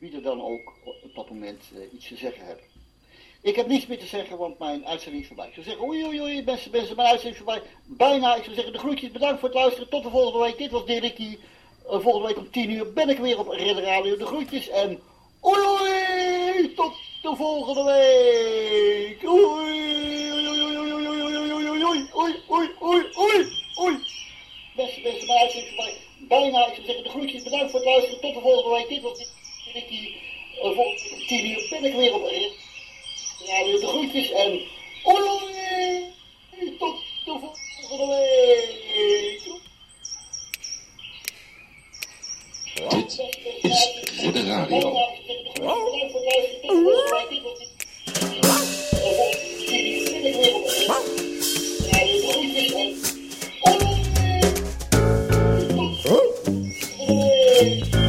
wie er dan ook op dat moment iets te zeggen hebben. Ik heb niets meer te zeggen, want mijn uitzending is voorbij. Ik zou zeggen, oei oei oei, beste mensen, mijn uitzending is voorbij. Bijna, ik zou zeggen, de groetjes, bedankt voor het luisteren. Tot de volgende week. Dit was Dirkie. Volgende week om 10 uur ben ik weer op Ridder Radio. De groetjes en oei oei, tot de volgende week. Oei oei oei oei oei oei oei. Beste mensen, mijn uitzending is voorbij. Bijna, ik zou zeggen, de groetjes, bedankt voor het luisteren. Tot de volgende week. Dit was om 10 uur ben ik weer op Radio. De groetjes en oei tot de volgende week. Dit is Ridder Radio. Het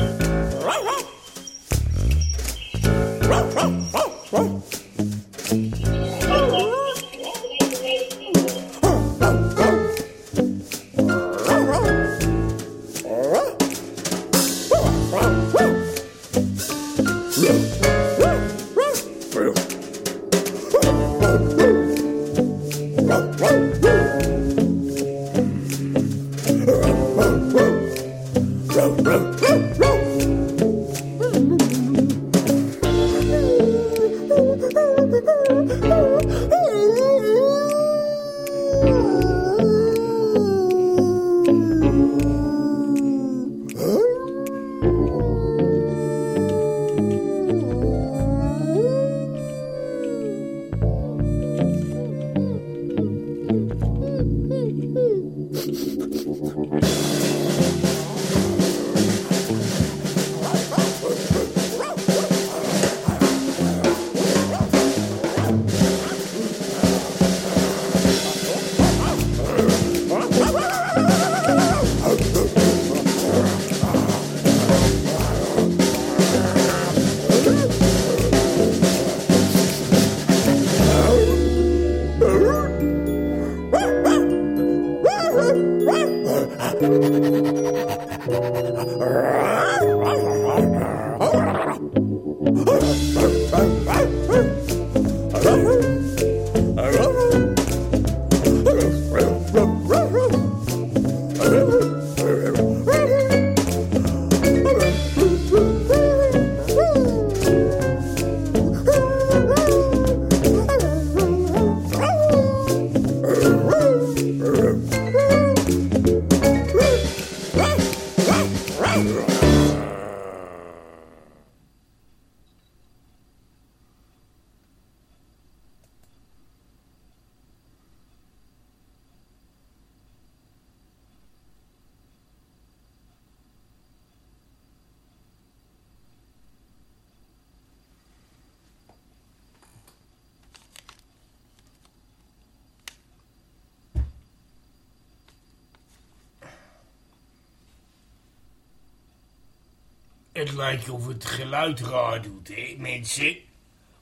lijkt of het geluid raar doet, hè, mensen?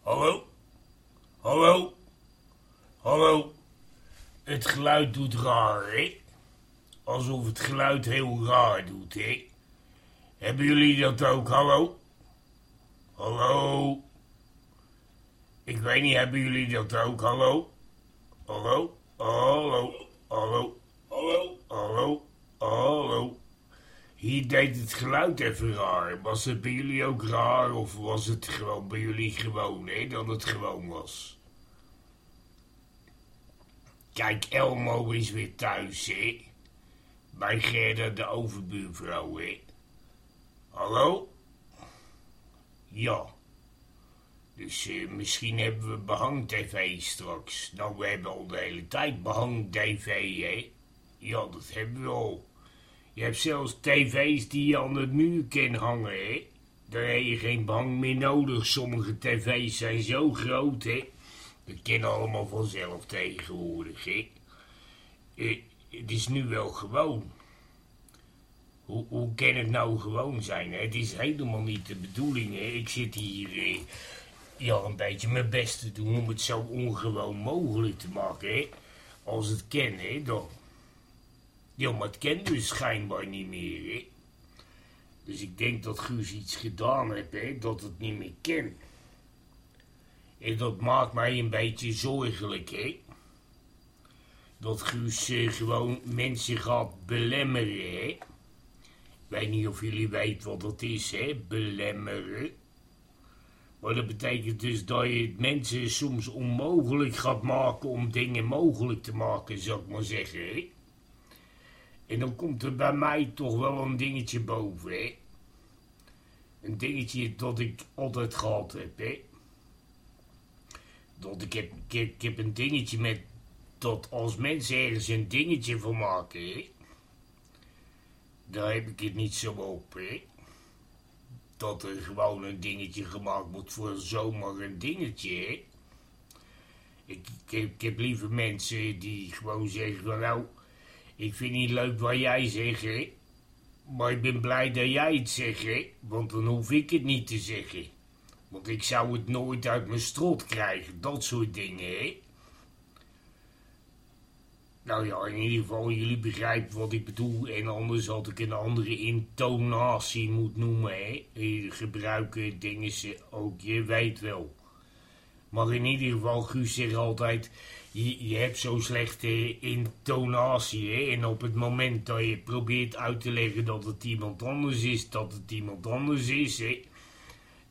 Hallo? Hallo? Hallo? Het geluid doet raar, hè? Alsof het geluid heel raar doet, hè? Hebben jullie dat ook, hallo? Hallo? Ik weet niet, hebben jullie dat ook, hallo? Hallo? Hallo? Hallo? Hallo? Hallo? Hallo? Hier deed het geluid even raar. Was het bij jullie ook raar of was het gewoon bij jullie gewoon, hè? Dat het gewoon was. Kijk, Elmo is weer thuis, hè? Bij Gerda de overbuurvrouw, hè? Hallo? Ja. Dus eh, misschien hebben we behang-tv straks. Nou, we hebben al de hele tijd behang-tv, hè? Ja, dat hebben we al. Je hebt zelfs tv's die je aan de muur kan hangen, hè? Daar heb je geen behang meer nodig. Sommige tv's zijn zo groot, hè? Dat kan allemaal vanzelf tegenwoordig, hè? Eh, het is nu wel gewoon. Hoe, hoe kan het nou gewoon zijn? Het is helemaal niet de bedoeling, hè? Ik zit hier eh, ja, een beetje mijn best te doen om het zo ongewoon mogelijk te maken, hè? Als het kan, hè? Dan. Het kent dus schijnbaar niet meer, hè? Dus ik denk dat Guus iets gedaan heeft, hè, dat het niet meer kent. En dat maakt mij een beetje zorgelijk, hè. Dat Guus eh, gewoon mensen gaat belemmeren, hè. Ik weet niet of jullie weten wat dat is, hè, belemmeren. Maar dat betekent dus dat je het mensen soms onmogelijk gaat maken om dingen mogelijk te maken, zou ik maar zeggen, hè. En dan komt er bij mij toch wel een dingetje boven, hè. Een dingetje dat ik altijd gehad heb, hè. Dat ik heb, ik heb, een dingetje met dat als mensen ergens een dingetje van maken, hè. Daar heb ik het niet zo op, hè. Dat er gewoon een dingetje gemaakt wordt voor zomaar een dingetje, hè. Ik, ik heb liever mensen die gewoon zeggen van nou, ik vind niet leuk wat jij zegt, hè. Maar ik ben blij dat jij het zegt, hè. Want dan hoef ik het niet te zeggen. Want ik zou het nooit uit mijn strot krijgen, dat soort dingen, hè. Nou ja, in ieder geval, jullie begrijpen wat ik bedoel. En anders had ik een andere intonatie moet noemen, hè. Eh, Gebruiken dingen ze ook, je weet wel. Maar in ieder geval, Guus zegt altijd... Je, hebt zo'n slechte intonatie. En op het moment dat je probeert uit te leggen dat het iemand anders is... dat het iemand anders is.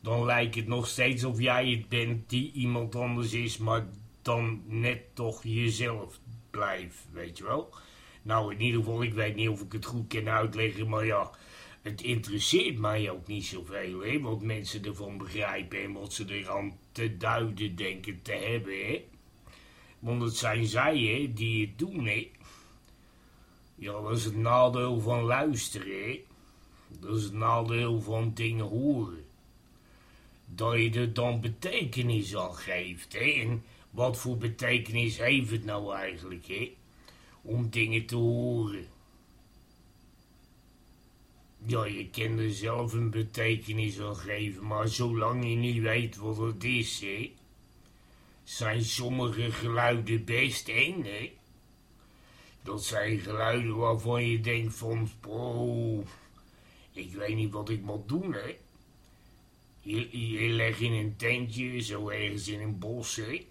Dan lijkt het nog steeds of jij het bent die iemand anders is... maar dan net toch jezelf blijft, weet je wel. Nou, in ieder geval, ik weet niet of ik het goed kan uitleggen... maar ja, het interesseert mij ook niet zoveel, hè. Wat mensen ervan begrijpen en wat ze eraan te duiden denken te hebben, hè. Want het zijn zij, hè, die het doen, hè. Ja, dat is het nadeel van luisteren. Dat is het nadeel van dingen horen. Dat je er dan betekenis aan geeft, hè. En wat voor betekenis heeft het nou eigenlijk, hè? Om dingen te horen. Ja, je kan er zelf een betekenis aan geven, maar zolang je niet weet wat het is, hè, zijn sommige geluiden best eng, hè. Dat zijn geluiden waarvan je denkt van, oh, ik weet niet wat ik moet doen, hè. Je, je legt in een tentje, zo ergens in een bos, hè.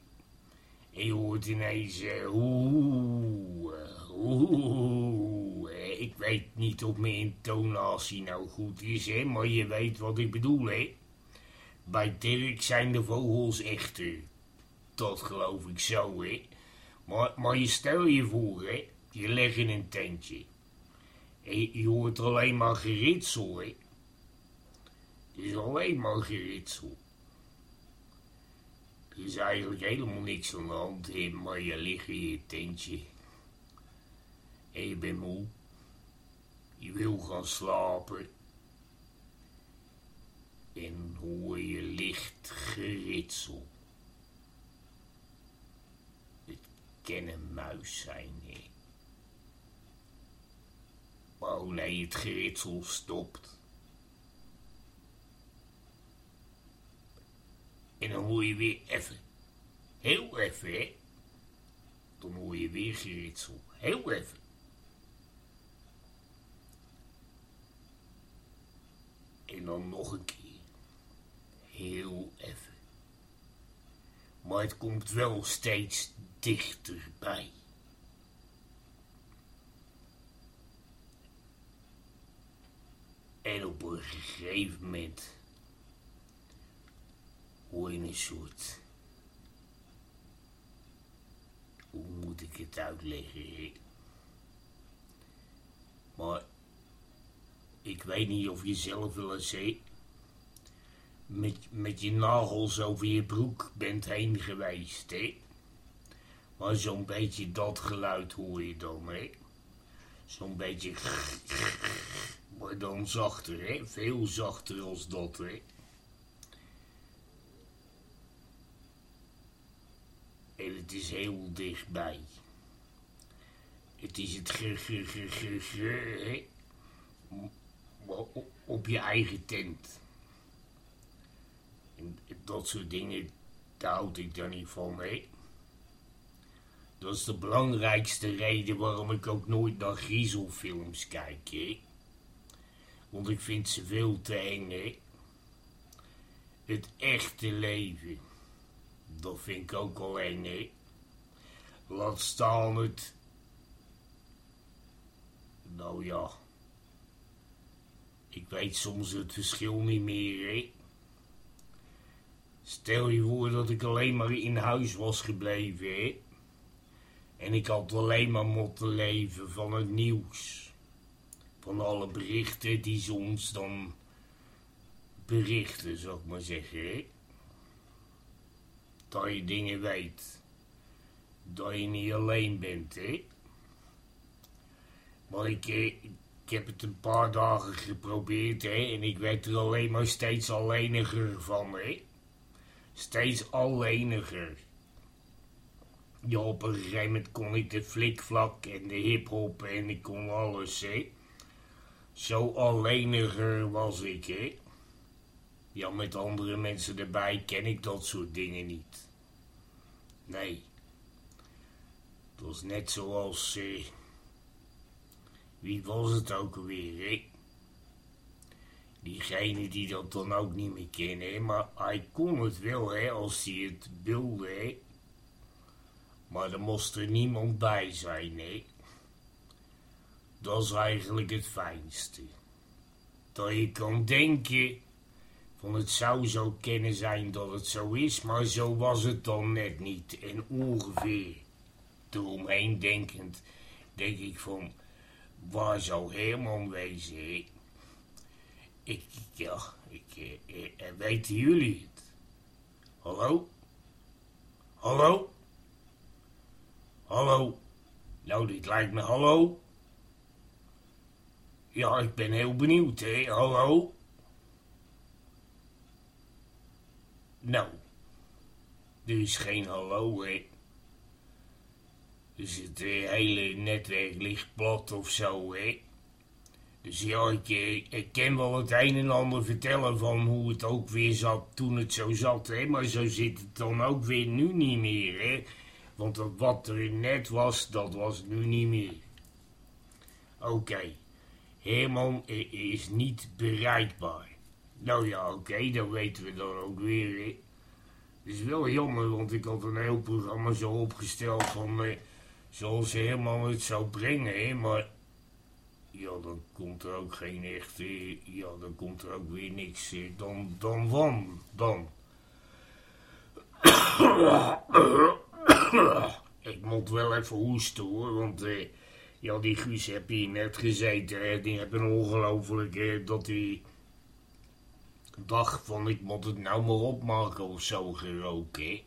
En je hoort ineens, uh, oeh, oeh, uh, ik weet niet of mijn intonatie nou goed is, hè, maar je weet wat ik bedoel, hè. Bij Dirk zijn de vogels echter, dat geloof ik zo, hè. Maar, maar je stel je voor, hè, je legt in een tentje. En je hoort alleen maar geritsel, hè. Het is alleen maar geritsel. Er is eigenlijk helemaal niks aan de hand, maar je ligt in je tentje. En je bent moe. Je wil gaan slapen. En hoor je licht geritsel. Een muis zijn, hè. Oh nee, het geritsel stopt. En dan hoor je weer even. Heel even, hè. Dan hoor je weer geritsel. Heel even. En dan nog een keer. Heel even. Maar het komt wel steeds dichterbij. En op een gegeven moment hoor je een soort... Hoe moet ik het uitleggen? Maar ik weet niet of je zelf wel eens met, met je nagels over je broek bent heen geweest, hè? Maar zo'n beetje dat geluid hoor je dan, hè? Zo'n beetje... Maar dan zachter, hè? Veel zachter als dat, hè? En het is heel dichtbij. Het is het ge, ge, ge, ge, ge hè? op je eigen tent. En dat soort dingen, daar houd ik dan niet van, hè. Dat is de belangrijkste reden waarom ik ook nooit naar griezelfilms kijk, hè. Want ik vind ze veel te eng, hè. Het echte leven. Dat vind ik ook al eng, hè. Laat staan het... Nou ja. Ik weet soms het verschil niet meer, hè. Stel je voor dat ik alleen maar in huis was gebleven, hè. En ik had alleen maar moeten leven van het nieuws. Van alle berichten die ze ons dan berichten, zou ik maar zeggen, hè. Dat je dingen weet. Dat je niet alleen bent, hè. Maar ik, eh, ik heb het een paar dagen geprobeerd, hè. En ik werd er alleen maar steeds alleniger van, hè. Steeds alleniger. Ja, op een gegeven moment kon ik de flikvlak en de hiphop en ik kon alles, hè. Zo alleniger was ik, hè. Ja, met andere mensen erbij ken ik dat soort dingen niet. Nee. Het was net zoals, eh, wie was het ook alweer, hè? Diegene die dat dan ook niet meer kennen, maar hij kon het wel, hè, als hij het wilde, hè. Maar er moest er niemand bij zijn, hè. Dat is eigenlijk het fijnste. Dat je kan denken van het zou zo kunnen zijn dat het zo is, maar zo was het dan net niet. En ongeveer eromheen denkend, denk ik van, waar zou Herman wezen? Ik, ja, ik, eh, eh, weten jullie het? Hallo? Hallo? Hallo? Nou, dit lijkt me hallo. Ja, ik ben heel benieuwd, hè? Hallo? Nou, er is geen hallo, hè? Dus het eh, hele netwerk ligt plat of zo, hè? Dus ja, ik, eh, ik kan wel het een en ander vertellen van hoe het ook weer zat toen het zo zat, hè? Maar zo zit het dan ook weer nu niet meer, hè? Want dat wat er net was, dat was nu niet meer. Oké, Herman eh, is niet bereikbaar. Nou ja, oké, dan weten we dan ook weer? Het is wel jammer, want ik had een heel programma zo opgesteld van... Eh, zoals Herman het zou brengen, hè? Maar... Ja, dan komt er ook geen echte... Ja, dan komt er ook weer niks eh, dan, dan dan. Ik moet wel even hoesten hoor, want eh, ja, die Guus heb hier net gezeten. Die hebben ongelooflijk eh, dat hij dacht van ik moet het nou maar opmaken of zo geroken. hè.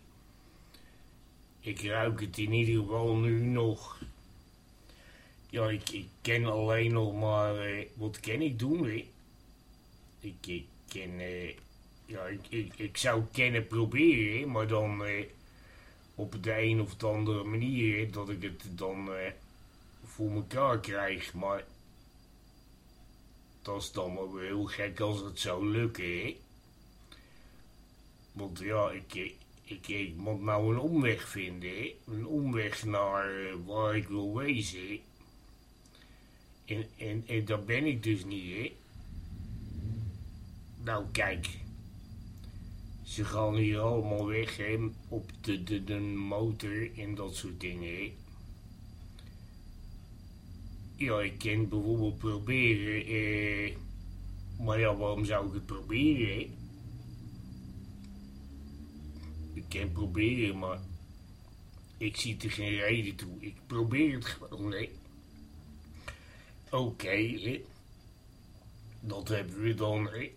Ik ruik het in ieder geval nu nog. Ja, ik, ken alleen nog maar... eh, wat kan ik doen, hè? Ik, ik ken... eh, ja, ik, zou kennen proberen, maar dan... eh, op de een of de andere manier dat ik het dan eh, voor mekaar krijg. Maar dat is dan wel heel gek als het zou lukken, hè. Want ja, ik, ik, ik, ik moet nou een omweg vinden. Een omweg naar eh, waar ik wil wezen. En, en, en daar ben ik dus niet, hè. Nou, kijk. Ze gaan hier allemaal weg, hè, op de, de, de motor en dat soort dingen, hè. Ja, ik kan bijvoorbeeld proberen, eh, maar ja, waarom zou ik het proberen? Ik kan proberen, maar ik zie er geen reden toe. Ik probeer het gewoon, hè. Oké. Dat hebben we dan, hè.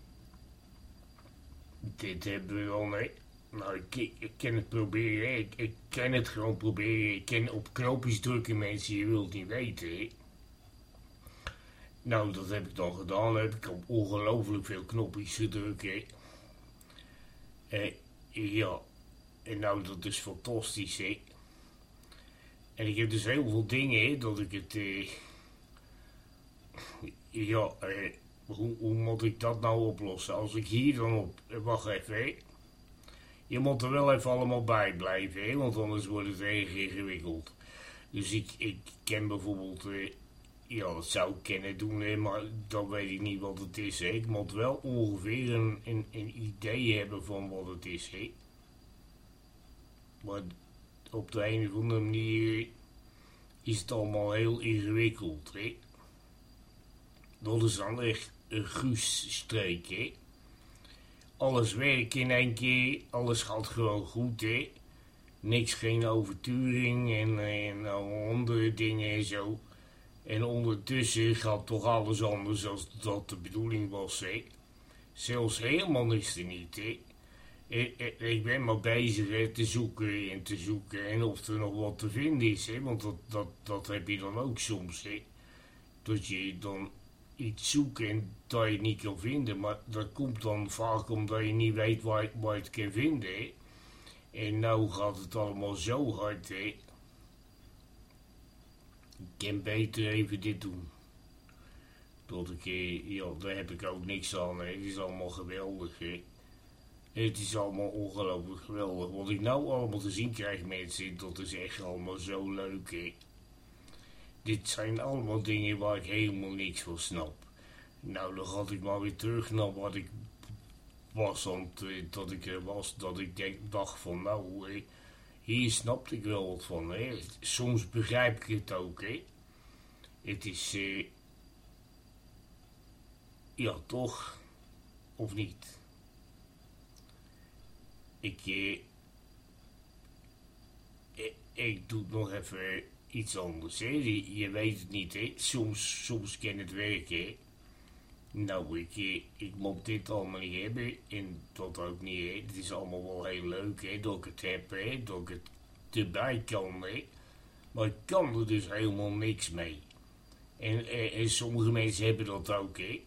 Dit hebben we dan, hè. Nou, ik, ik, kan het proberen. Ik, ik kan het gewoon proberen. Ik kan op knopjes drukken, mensen, je wilt niet weten. Nou, dat heb ik dan gedaan. Heb ik op ongelooflijk veel knopjes gedrukt. Eh, ja, en nou, dat is fantastisch, hè. En ik heb dus heel veel dingen, dat ik het, eh... Ja, eh, hoe, hoe moet ik dat nou oplossen? Als ik hier dan op... eh, Wacht even, hè. Je moet er wel even allemaal bij blijven, hè, want anders wordt het erg ingewikkeld. Dus ik, ik ken bijvoorbeeld... eh, ja, dat zou ik kunnen doen, hè, maar dan weet ik niet wat het is. Hè. Ik moet wel ongeveer een, een, een idee hebben van wat het is. Hè. Maar op de een of andere manier is het allemaal heel ingewikkeld. Hè. Dat is dan echt een guusstreek. Hè. Alles werkt in één keer, alles gaat gewoon goed. Hè. Niks, geen overturing en, andere dingen en zo. En ondertussen gaat toch alles anders als dat de bedoeling was, hè. Zelfs helemaal is er niet, hè. Ik, ben maar bezig te zoeken en te zoeken en of er nog wat te vinden is, hè. Want dat, dat, dat heb je dan ook soms, hè. Dat je dan iets zoekt en dat je het niet kan vinden. Maar dat komt dan vaak omdat je niet weet waar, waar je het kan vinden. En nou gaat het allemaal zo hard, hè. Ik kan beter even dit doen. Tot ik, eh, ja, daar heb ik ook niks aan. Het is allemaal geweldig, hè. Het is allemaal ongelooflijk geweldig. Wat ik nou allemaal te zien krijg, mensen, dat is echt allemaal zo leuk, hè. Dit zijn allemaal dingen waar ik helemaal niks van snap. Nou, dan ga ik maar weer terug naar wat ik was, want eh, dat ik er was, dat ik denk, dacht van, nou, eh, hier snapte ik wel wat van. Soms begrijp ik het ook. Hè. Het is. Uh, ja, toch? Of niet? Ik. Uh, ik, ik doe nog even iets anders. Hè. Je, je weet het niet. Soms, soms kan het werken. Nou, ik, ik moet dit allemaal niet hebben. En dat ook niet. Het is allemaal wel heel leuk, hè, dat ik het heb, hè. Dat ik het erbij kan, hè. Maar ik kan er dus helemaal niks mee. En, en, sommige mensen hebben dat ook, hè.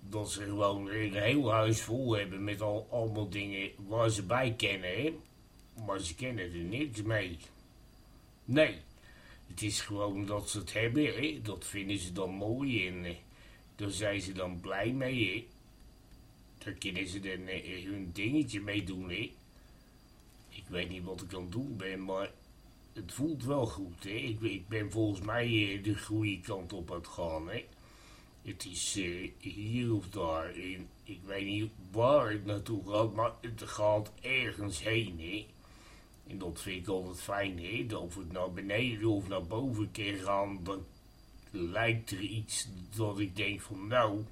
Dat ze gewoon een heel huis vol hebben met al, allemaal dingen waar ze bij kennen, hè. Maar ze kennen er niks mee. Nee. Het is gewoon dat ze het hebben, hè. Dat vinden ze dan mooi en... Eh, daar zijn ze dan blij mee, hè. Daar kunnen ze dan uh, hun dingetje mee doen, hè. Ik weet niet wat ik aan het doen ben, maar het voelt wel goed, hè. Ik, ik ben volgens mij de goede kant op aan het gaan, hè. Het is hier of daar, en ik weet niet waar het naartoe gaat, maar het gaat ergens heen, hè. En dat vind ik altijd fijn, hè. Of het naar beneden of naar boven kan gaan, dan lijkt er iets dat ik denk van nou,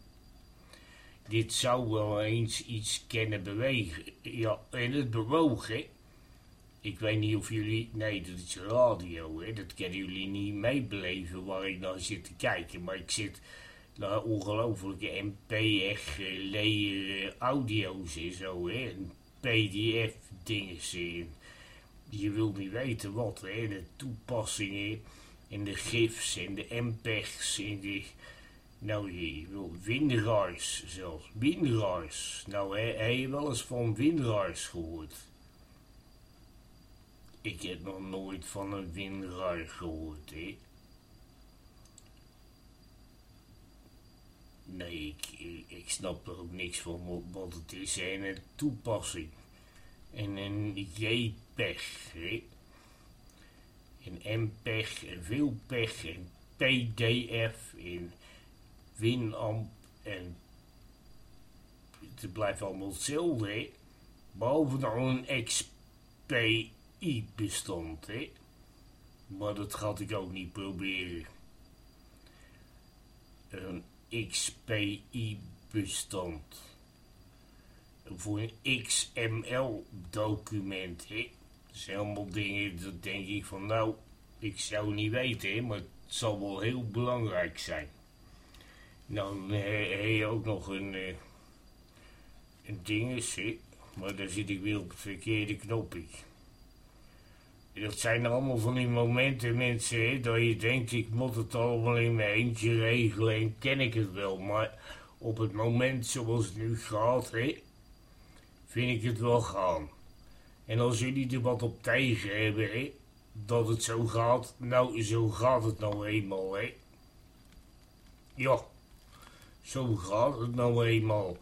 dit zou wel eens iets kunnen bewegen. Ja, en het bewoog, hè. Ik weet niet of jullie, nee, dat is radio, hè. Dat kunnen jullie niet meebeleven waar ik naar zit te kijken. Maar ik zit naar ongelofelijke MPG layer audio's en zo, hè. En PDF dingen zien. Je wilt niet weten wat, hè. De toepassingen in de GIFs, in de MPEGs, in de... Nou, je wil WinRARs zelfs. WinRARs. Nou, heb je wel eens van WinRARs gehoord? Ik heb nog nooit van een WinRAR gehoord, hè. Nee, ik, ik snap er ook niks van wat het is. En een toepassing. En een JPEG, hè in MPEG en pech en PDF in Winamp en het blijft allemaal hetzelfde? Behalve dan een XPI-bestand, hè? Maar dat ga ik ook niet proberen. Een XPI-bestand. Voor een XML-document, hè? Zijn allemaal dingen, dat denk ik van nou, ik zou niet weten, maar het zal wel heel belangrijk zijn. Dan heb je ook nog een, uh, een dingetje, maar daar zit ik weer op het verkeerde knopje. Dat zijn allemaal van die momenten, mensen, hè, dat je denkt, ik moet het allemaal in mijn eentje regelen en ken ik het wel. Maar op het moment zoals het nu gaat, hè, vind ik het wel gaan. En als jullie er wat op tegen hebben, hè, dat het zo gaat, nou, zo gaat het nou eenmaal, hè. Ja, zo gaat het nou eenmaal.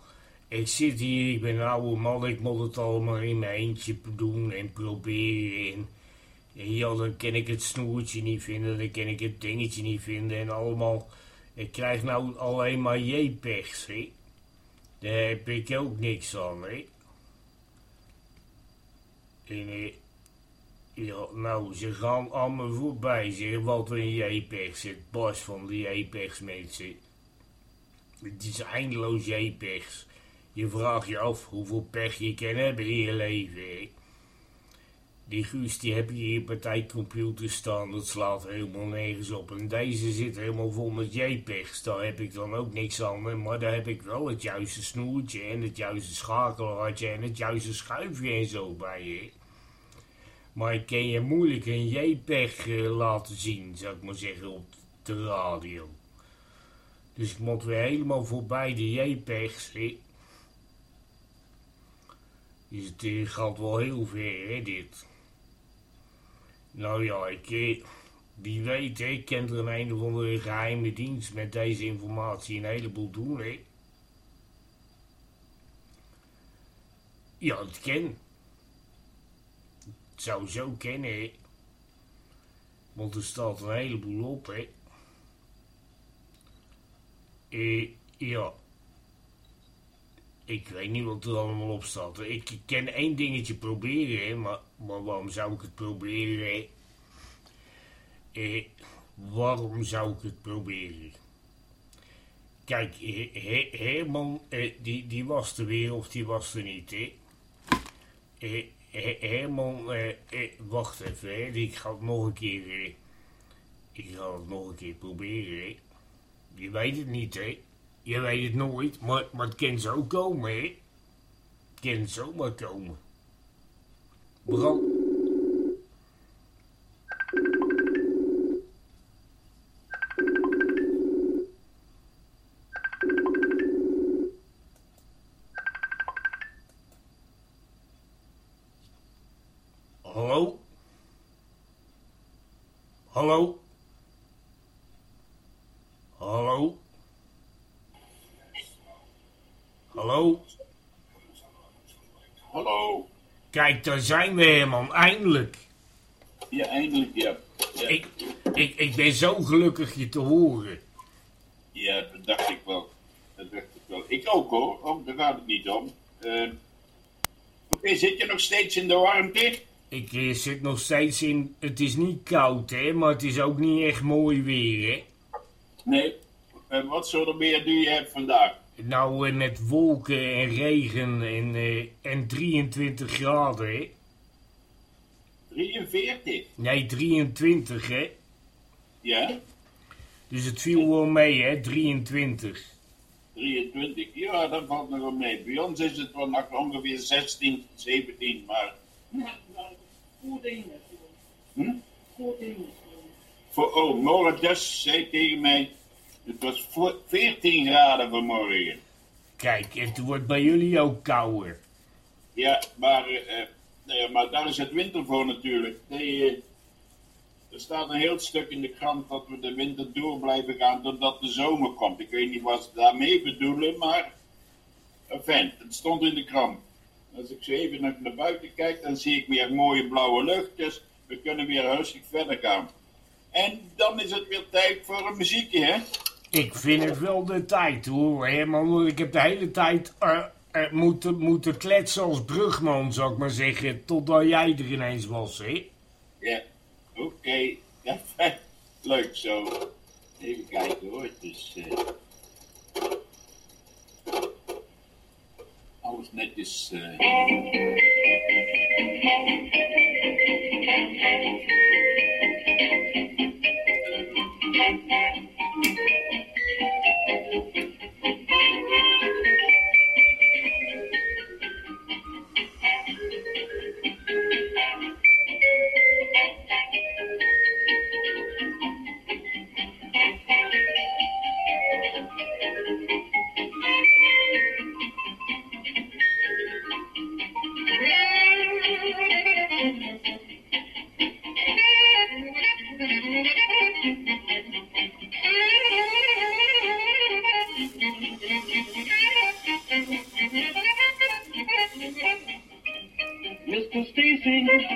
Ik zit hier, ik ben een oude man, ik moet het allemaal in mijn eentje doen en proberen. En Ja, dan kan ik het snoertje niet vinden, dan kan ik het dingetje niet vinden en allemaal... Ik krijg nou alleen maar JPEGs, hè. Daar heb ik ook niks aan, hè. En, eh, ja, nou, ze gaan allemaal voorbij, zeg, wat een JPEG zit. Bas van die JPEGs, mensen. Het is eindeloos JPEGs. Je vraagt je af hoeveel pech je kan hebben in je leven. Die Guus, die heb je hier partijcomputer staan, dat slaat helemaal nergens op. En deze zit helemaal vol met JPEGs, daar heb ik dan ook niks aan. Maar daar heb ik wel het juiste snoertje en het juiste schakelaartje en het juiste schuifje en zo bij, hè. Maar ik kan je moeilijk een JPEG eh, laten zien, zou ik maar zeggen, op de radio. Dus ik moet weer helemaal voorbij de JPEGs. Dus het eh, gaat wel heel ver, hè, dit. Nou ja, ik, eh, wie weet, ik kan er een een of andere geheime dienst met deze informatie een heleboel doen, hè. Ja, het kan. Het zou zo kennen, hè. Want er staat een heleboel op, hè. Eh, ja. Ik weet niet wat er allemaal op staat. Ik kan één dingetje proberen, maar, maar waarom zou ik het proberen? Eh, waarom zou ik het proberen? Kijk, He- He- Herman, eh, die, die was er weer of die was er niet, hè? Eh, He- Herman, eh, eh, wacht even, hè? Ik ga het nog een keer, eh, ik ga het nog een keer proberen, hè? Je weet het niet, hè? Je weet het nooit, maar, maar het kan zo komen, hè? Het kan zomaar komen. Hallo? Hallo? Hallo? Hallo? Hallo. Kijk, daar zijn we helemaal, eindelijk. Ja, eindelijk, ja. Ja, Ik, ik, ik ben zo gelukkig je te horen. ja dat dacht ik wel. Dat dacht ik wel. Ik ook hoor. Oh, daar gaat het niet om. Eh, Oké, zit je nog steeds in de warmte? Ik eh, zit nog steeds in, het is niet koud hè, maar het is ook niet echt mooi weer hè. Nee. Eh, wat soort weer doe je hebt vandaag? Nou, eh, met wolken en regen en, eh, en 23 graden hè. 43. Nee, 23 hè. Ja, Dus het viel wel mee hè, 23. 23. Ja, dat valt nog wel mee. Bij ons is het wel nog ongeveer 16, 17, maar... Hm? Voor, oh, morgen dus zei tegen mij, het was voor 14 graden vanmorgen. Kijk, het wordt bij jullie ook kouder. Ja, maar, eh, eh, maar daar is het winter voor natuurlijk. Nee, eh, er staat een heel stuk in de krant dat we de winter door blijven gaan totdat de zomer komt. Ik weet niet wat ze daarmee bedoelen, maar enfin, het stond in de krant. Als ik zo even naar, naar buiten kijk, dan zie ik weer mooie blauwe lucht, dus we kunnen weer rustig verder gaan. En dan is het weer tijd voor een muziekje, hè? Ik vind het wel de tijd hoor, want Ik heb de hele tijd eh, eh, moeten, moeten kletsen als brugman, zou ik maar zeggen. Totdat jij er ineens was, hè? Ja, oké. Fijn. leuk zo. Even kijken hoor. Het is. eh, alles netjes. Thank. Eh.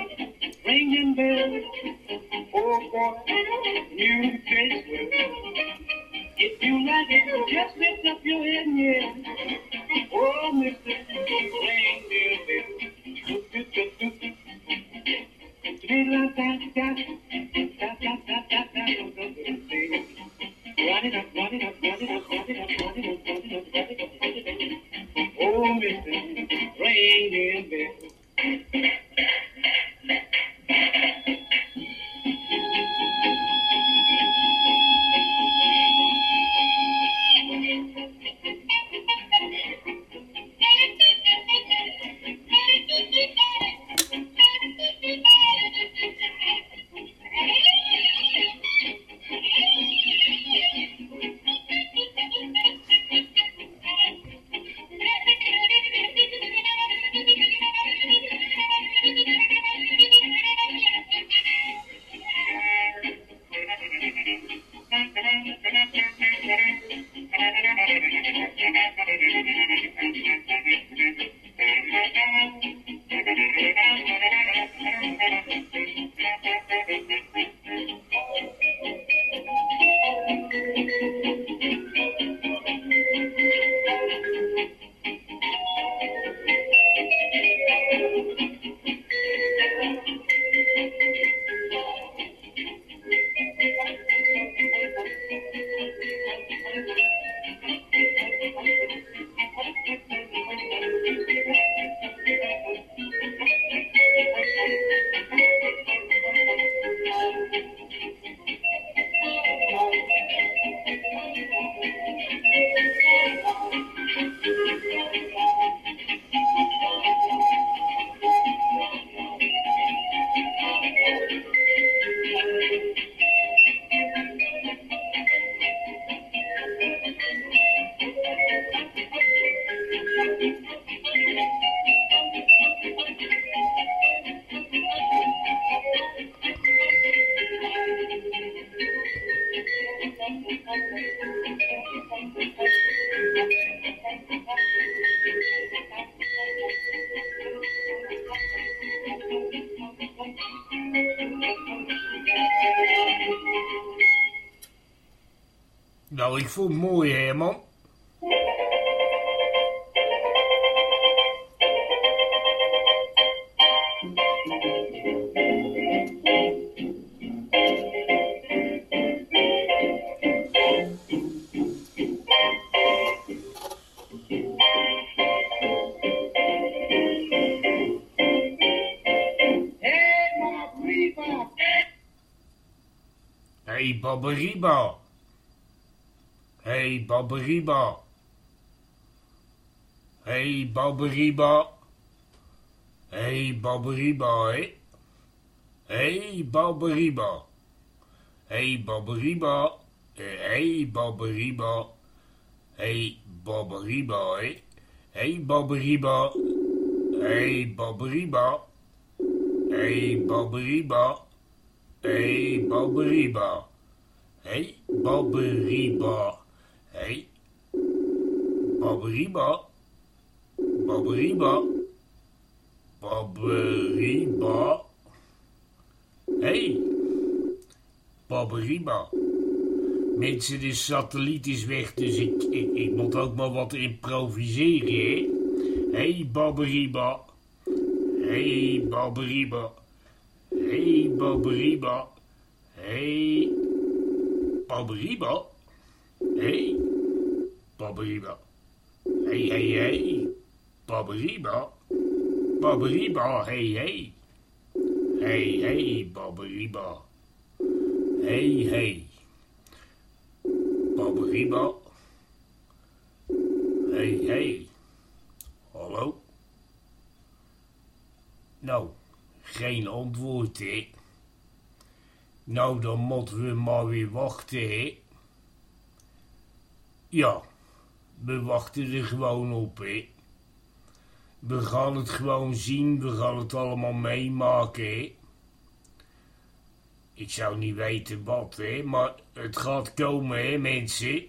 Nou, ik vond het mooi, Herman. Hey, Mark Reebok. Hey, Babberiba. Hey, Babberiba. Hey, Babberiba. Hey, Babberiba, hè? Hey, Babberiba. Hey, Babberiba. Eh, Hey, Babberiba. Hey, Babberiba, hè? Hey, Babberiba. Hey, Babberiba. Hey, Babberiba. Hey, Babberiba. Hey, Babberiba. Hey, Babberiba. Babberiba. Babberiba. Hey, Babberiba. Mensen, de satelliet is weg, dus ik, ik, moet ook maar wat improviseren, hè? Hey, Babberiba. Hey, Babberiba. Hey, Babberiba. Hey, Babberiba. Hey, Babberiba. Hey, hey, hey. Babberiba. Babberiba, hey, hey. Hey, hey, Babberiba. Hey, hey. Babberiba. Hey, hey. Hallo? Nou, geen antwoord, hè? Nou, dan moeten we maar weer wachten? Ja, we wachten er gewoon op, hè? We gaan het gewoon zien, we gaan het allemaal meemaken, hè? Ik zou niet weten wat, hè? Maar het gaat komen, hè, mensen?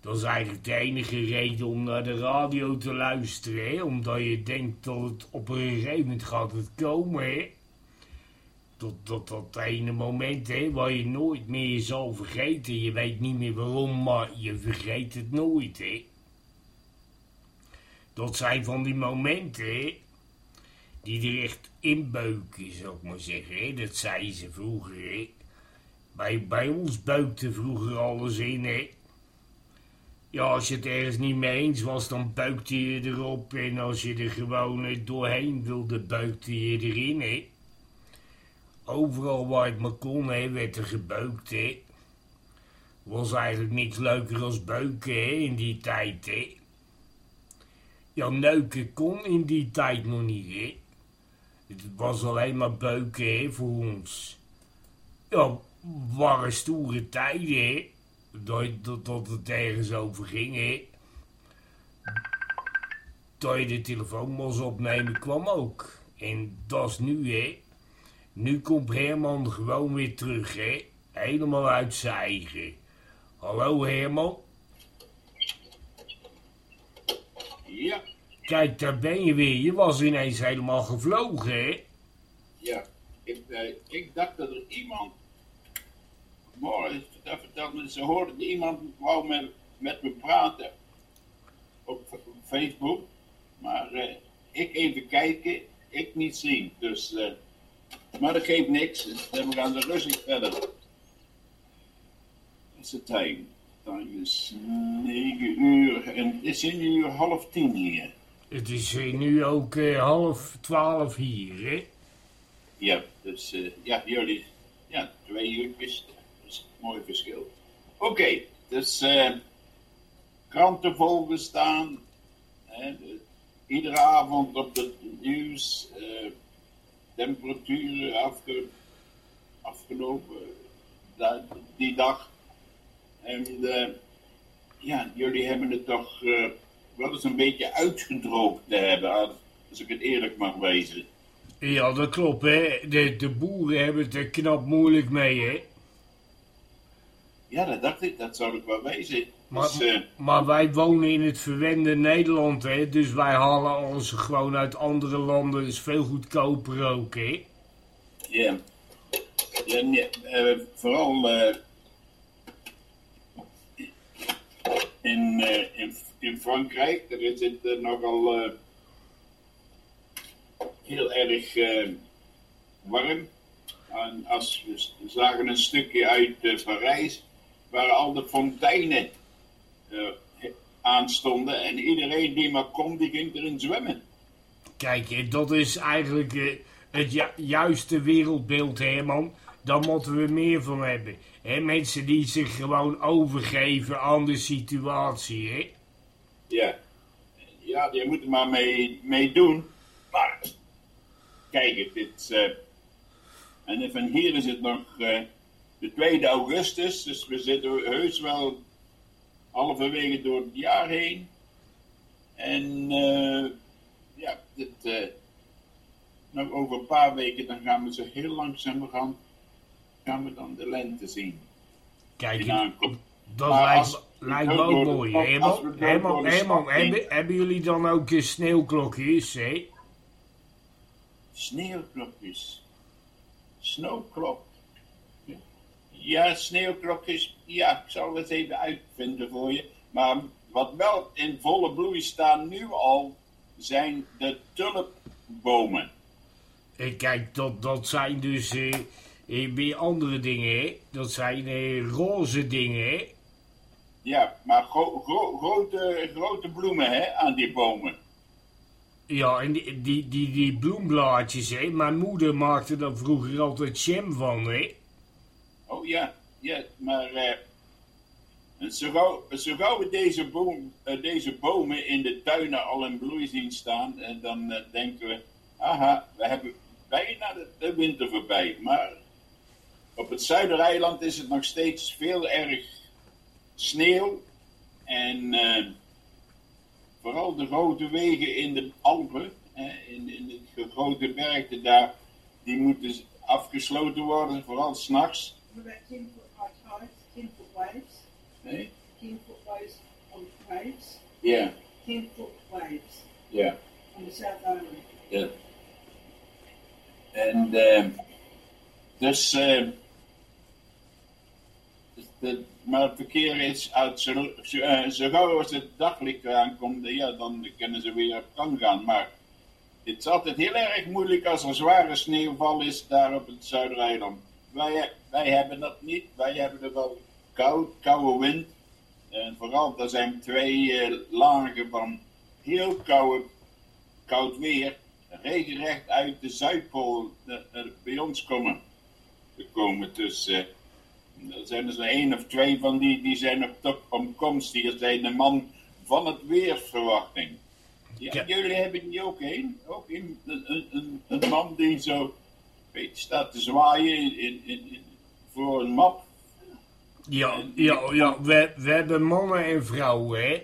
Dat is eigenlijk de enige reden om naar de radio te luisteren? Omdat je denkt dat het op een gegeven moment gaat het komen, hè? Tot, tot dat ene moment, hè, waar je nooit meer zal vergeten. Je weet niet meer waarom, maar je vergeet het nooit, hè. Dat zijn van die momenten, die er echt inbeuken, zou ik maar zeggen. Hè. Dat zei ze vroeger, hè. Bij, bij ons beukte vroeger alles in, hè. Ja, als je het ergens niet mee eens was, dan beukte je erop. En als je er gewoon eh, doorheen wilde, beukte je erin, hè. Overal waar het maar kon, hè, werd er gebeukt. Was eigenlijk niks leuker als beuken, hè, in die tijd, hè. Ja, neuken kon in die tijd nog niet, hè. Het was alleen maar beuken, hè, voor ons. Ja, waren stoere tijden, hè. Dat, dat, het ergens over ging, hè. Je de telefoon moest opnemen kwam ook. En dat is nu, hè. Nu komt Herman gewoon weer terug, hè. Helemaal uit zijn eigen. Hallo Herman. Ja, Kijk, daar ben je weer. Je was ineens helemaal gevlogen, hè. ja. Ik, eh, ik dacht dat er iemand. Morgen, dat vertelde me, ze hoorden dat iemand wou met, met me praten. Op, op Facebook. Maar eh, ik even kijken, ik niet zien. Dus, eh, maar dat geeft niks. Dan we gaan er rustig verder. Wat is de time? Time is 9 uur en het is in uur half tien hier. Het is nu ook eh, half twaalf hier, hè. Ja, dus eh, ja, jullie, ja, twee uurtjes, dat is een mooi verschil. Oké, dus eh, kranten volgestaan, iedere avond op het nieuws, temperaturen afge, afgelopen die dag. En eh, ja, jullie hebben het toch eh, wel eens een beetje uitgedroogd te hebben, als ik het eerlijk mag wezen. Ja, dat klopt, hè. De, de boeren hebben het er knap moeilijk mee, hè. Ja, dat dacht ik, dat zou ik wel wezen. Maar, Dus, eh, maar wij wonen in het verwende Nederland, hè. Dus wij halen alles gewoon uit andere landen. is veel goedkoper ook, hè. ja. ja nee, eh, vooral eh, in, in, in Frankrijk, daar is het nogal heel erg warm. En als we zagen een stukje uit Parijs, waar al de fonteinen aanstonden en iedereen die maar kon, die ging erin zwemmen. Kijk, dat is eigenlijk eh, het ju- juiste wereldbeeld, Herman. Daar moeten we meer van hebben. Hè, mensen die zich gewoon overgeven aan de situatie, hè. Ja, ja je moet er maar mee, mee doen. Maar, kijk, het is. eh, en van hier is het nog eh, de 2 augustus, dus we zitten heus wel halverwege door het jaar heen. En eh, ja, dit, eh, nog over een paar weken dan gaan we zo heel langzaam gaan, gaan we dan de lente zien. Kijk, dat Maar lijkt, als- lijkt me ook mooi, Herman. Herman, heen- hebben, jullie dan ook sneeuwklokjes, hè? Sneeuwklokjes. Snowklok. Ja, sneeuwklokjes. Ja, ik zal het even uitvinden voor je. Maar wat wel in volle bloei staan nu al, zijn de tulpbomen. Kijk, dat, dat zijn dus eh, eh, weer andere dingen, hè? Dat zijn eh, roze dingen, hè? Ja, maar gro- gro- grote, grote bloemen hè, aan die bomen. Ja, en die, die, die, die bloemblaadjes, hè? Mijn moeder maakte daar vroeger altijd jam van, hè? Oh ja, ja, maar eh, en zo, gauw, zo we deze, boom, eh, deze bomen in de tuinen al in bloei zien staan, en dan eh, denken we, aha, we hebben bijna de, de winter voorbij. Maar op het Zuidereiland is het nog steeds veel erg sneeuw en eh, vooral de grote wegen in de Alpen, eh, in, in de grote bergte daar, die moeten afgesloten worden, vooral s'nachts. What about 10 foot high tides, 10 foot waves, Nee? 10 foot waves on waves, Ja, 10 foot waves ja, on the South Island? ja. En eh, Dus, eh, de, maar het verkeer is uit, zo, eh, zo gauw als het daglicht aankomt, ja, dan kunnen ze weer op gang gaan. Maar het is altijd heel erg moeilijk als er zware sneeuwval is daar op het Zuidereiland. Wij, wij hebben dat niet, wij hebben er wel koud, koude wind. En vooral, er zijn twee eh, lagen van heel koude, koud weer, regenrecht uit de Zuidpool eh, eh, bij ons komen. te komen. Dus er zijn er zo één of twee van die, die zijn op top van komst. Hier zijn de man van het weersverwachting. Ja, Ja. Jullie hebben die ook één? Ook een, een, een, een man die zo je, staat te zwaaien in, in, voor een map. Ja, ja, ja we, we hebben mannen en vrouwen, hè.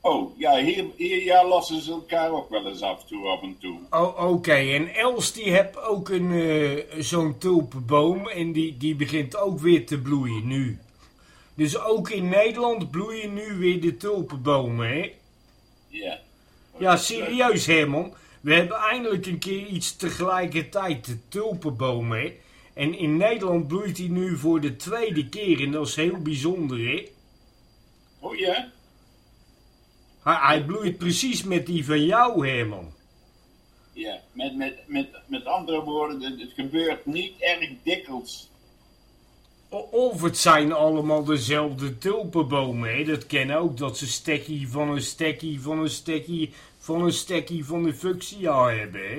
Oh, ja, hier, hier ja, lossen ze elkaar ook wel eens af en toe, af en toe. Oh, oké. En Els die heeft ook een, eh, zo'n tulpenboom en die, die begint ook weer te bloeien nu. Dus ook in Nederland bloeien nu weer de tulpenbomen, hè? Ja. Ja, serieus Herman. We hebben eindelijk een keer iets tegelijkertijd, de tulpenbomen, hè? En in Nederland bloeit die nu voor de tweede keer en dat is heel bijzonder, hè? Oh ja? Hij, hij bloeit precies met die van jou, Herman. Ja, met, met, met, met andere woorden, het, gebeurt niet erg dikwijls. Of het zijn allemaal dezelfde tulpenbomen, hè? Dat ken ook, dat ze stekkie van een stekkie van een stekkie van een stekkie van de fuchsia hebben?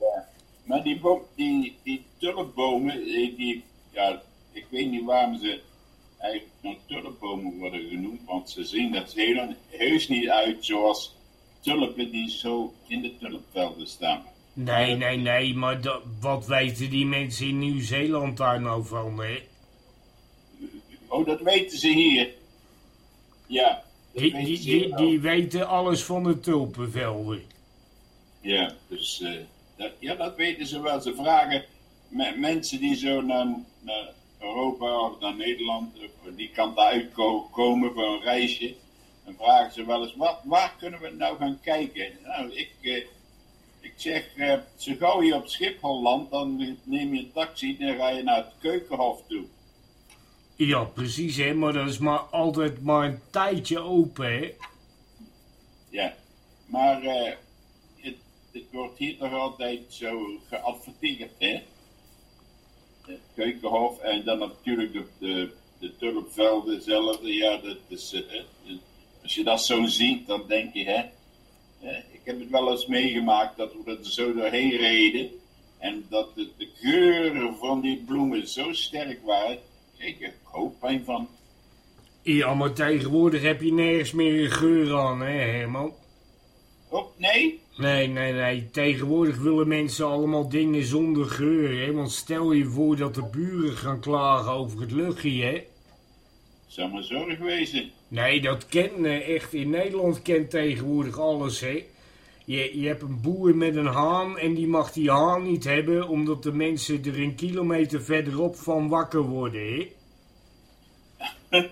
Ja. Maar die, boom, die, die tulpbomen, die, die, ja, ik weet niet waarom ze eigenlijk nog tulpbomen worden genoemd, want ze zien er heel, heus niet uit zoals tulpen die zo in de tulpvelden staan. Nee, nee, nee, maar dat, wat weten die mensen in Nieuw-Zeeland daar nou van, hè? Oh, dat weten ze hier. Ja, dat Die, weten die, die, weten alles van de tulpenvelden. Ja, dus eh, dat, ja, dat weten ze wel. Ze vragen me- mensen die zo naar, naar Europa of naar Nederland, of die kant uitkomen voor een reisje. Dan vragen ze wel eens, wat, waar kunnen we nou gaan kijken? Nou, ik, eh, ik zeg, eh, zo gauw je op Schiphol landt, dan neem je een taxi en dan ga je naar het Keukenhof toe. Ja, precies, hè? Maar dat is maar altijd maar een tijdje open, hè? Ja, maar eh, het, het wordt hier toch altijd zo geadverteerd, hè? Het Keukenhof en dan natuurlijk de, de, de zelf. Ja, dat is, eh, eh, als je dat zo ziet, dan denk je, hè? ik heb het wel eens meegemaakt dat we er zo doorheen reden. En dat de, de geuren van die bloemen zo sterk waren. Ik heb hoofdpijn van. Ja, maar tegenwoordig heb je nergens meer een geur aan, hè, Herman? Oh, nee? Nee, nee, nee. Tegenwoordig willen mensen allemaal dingen zonder geur, hè? Want stel je voor dat de buren gaan klagen over het luchtje, hè? Zou maar zorg wezen. Nee, dat kent eh, echt. In Nederland kent tegenwoordig alles, hè? Je, je hebt een boer met een haan en die mag die haan niet hebben omdat de mensen er een kilometer verderop van wakker worden, hè?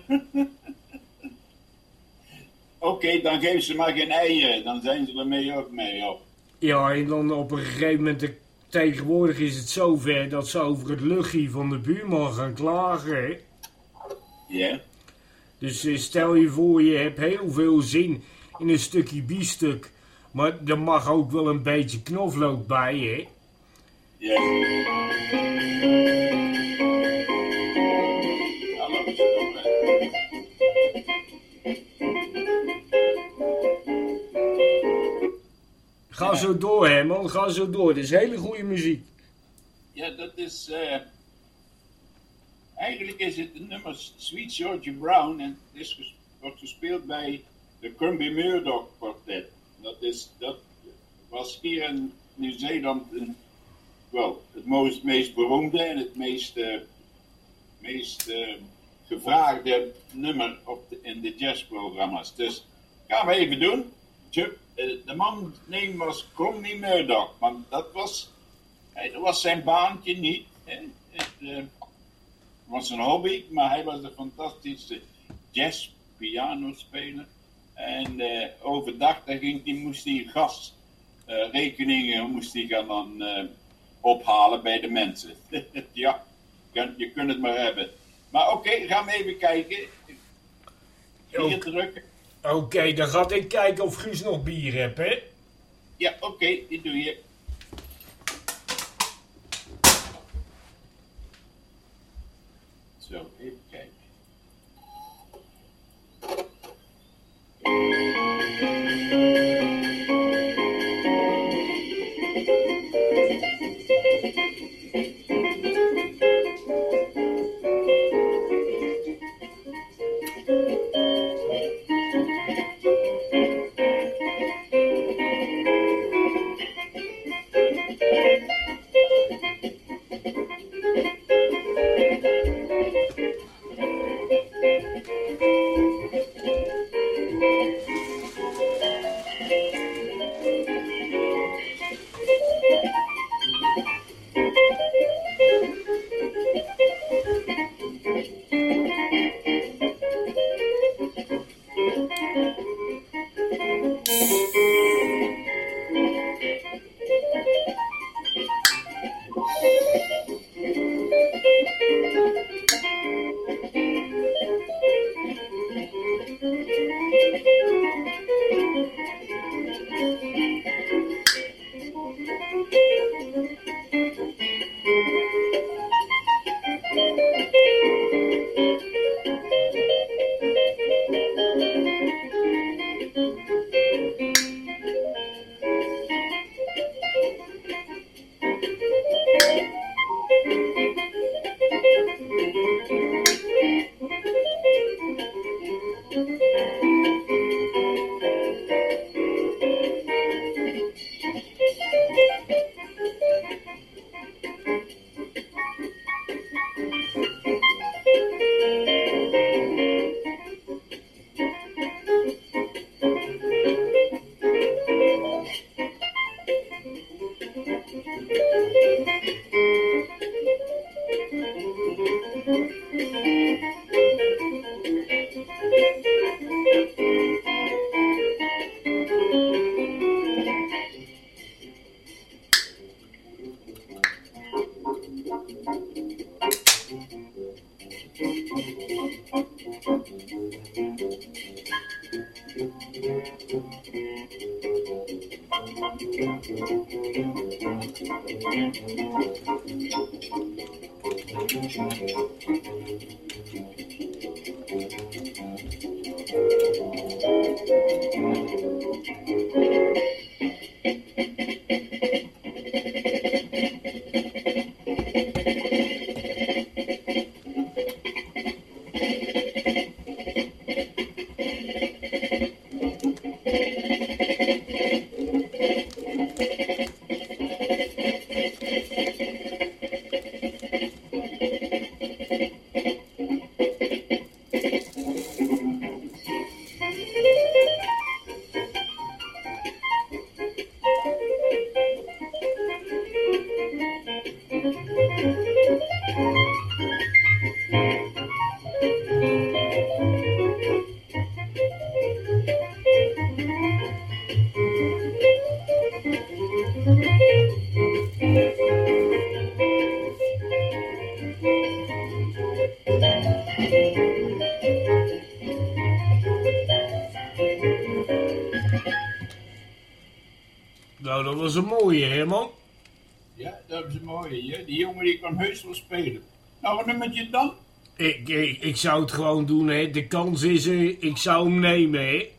Oké, dan geven ze maar geen eieren. Dan zijn ze ermee ook mee op. Ja, en dan op een gegeven moment, tegenwoordig is het zover dat ze over het luchtje van de buurman gaan klagen, hè? Ja? Dus eh, stel je voor, je hebt heel veel zin in een stukje biefstuk. Maar er mag ook wel een beetje knoflook bij, hè? Ja. Ga zo door, hè, man. Ga zo door. Dit is hele goede muziek. Ja, dat is... eh, eigenlijk is het een nummer Sweet Georgia Brown. En ges- wordt gespeeld bij de Crumbie Murdoch Quartet. Dat, dat was hier in Nieuw-Zeeland wel, het meest, meest beroemde en het meest, eh, meest eh, gevraagde nummer op de, in de jazzprogramma's. Dus gaan we even doen. Eh, de man name was Crumbie Murdoch, want dat was, dat was zijn baantje niet. Het was een hobby, maar hij was een fantastische jazz pianospeler. En eh, overdag dan ging, die, moest hij gasrekeningen moest hij gaan dan, eh, ophalen bij de mensen. ja, je, je kunt het maar hebben. Maar oké, ga maar even kijken. Ook. drukken. Oké, dan ga ik kijken of Guus nog bier hebt, hè? Ja, oké, die doe je. Zo, even thank you. Nummertje dan? Ik, ik, zou het gewoon doen, hè. De kans is er, ik zou hem nemen, hè.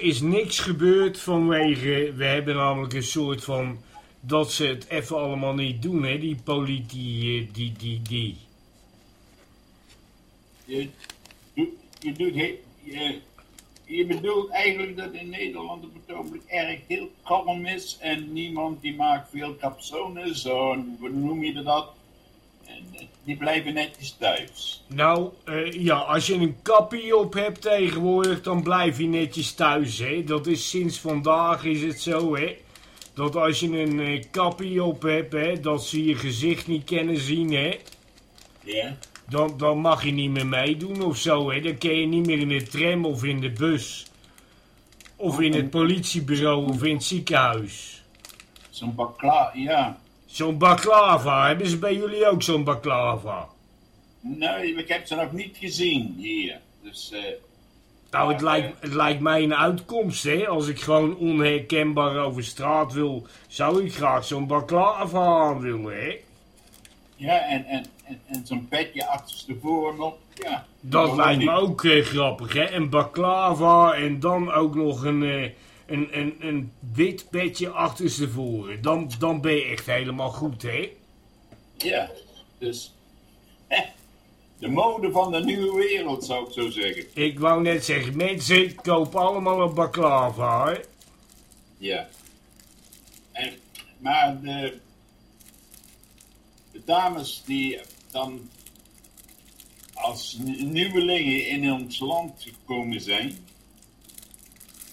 Is niks gebeurd vanwege... We hebben namelijk een soort van... Dat ze het even allemaal niet doen, hè. Die politie, die, die, die. Je, je, doet je, bedoelt eigenlijk dat in Nederland het ogenblik erg heel kalm is en niemand die maakt veel capsones, zo, noem je dat? Die blijven netjes thuis. Nou, eh, ja, als je een kappie op hebt tegenwoordig, dan blijf je netjes thuis, hè. Dat is sinds vandaag is het zo, hè. Dat als je een eh, kappie op hebt, hè, dat ze je gezicht niet kunnen zien, hè. Ja? Dan, dan mag je niet meer meedoen of zo, hè. Dan kun je niet meer in de tram of in de bus. Of in het politiebureau of in het ziekenhuis. Zo'n bakla, ja. Zo'n baklava, hebben ze bij jullie ook zo'n baklava? Nee, ik heb ze nog niet gezien hier. Dus, eh, Nou, het lijkt, het lijkt mij een uitkomst, hè. Als ik gewoon onherkenbaar over straat wil, zou ik graag zo'n baklava aan willen, hè. ja, en, en, en, en zo'n petje achterstevoren op, ja. Dat lijkt me ook eh, grappig, hè. Een baklava en dan ook nog een, eh, een, een, een wit petje achterstevoren. Dan, dan ben je echt helemaal goed, hè. Ja, dus... hè, de mode van de nieuwe wereld, zou ik zo zeggen. Ik wou net zeggen, mensen, koop allemaal een baklava, hè. Ja. En, maar de, de dames die dan als nieuwelingen in ons land gekomen zijn,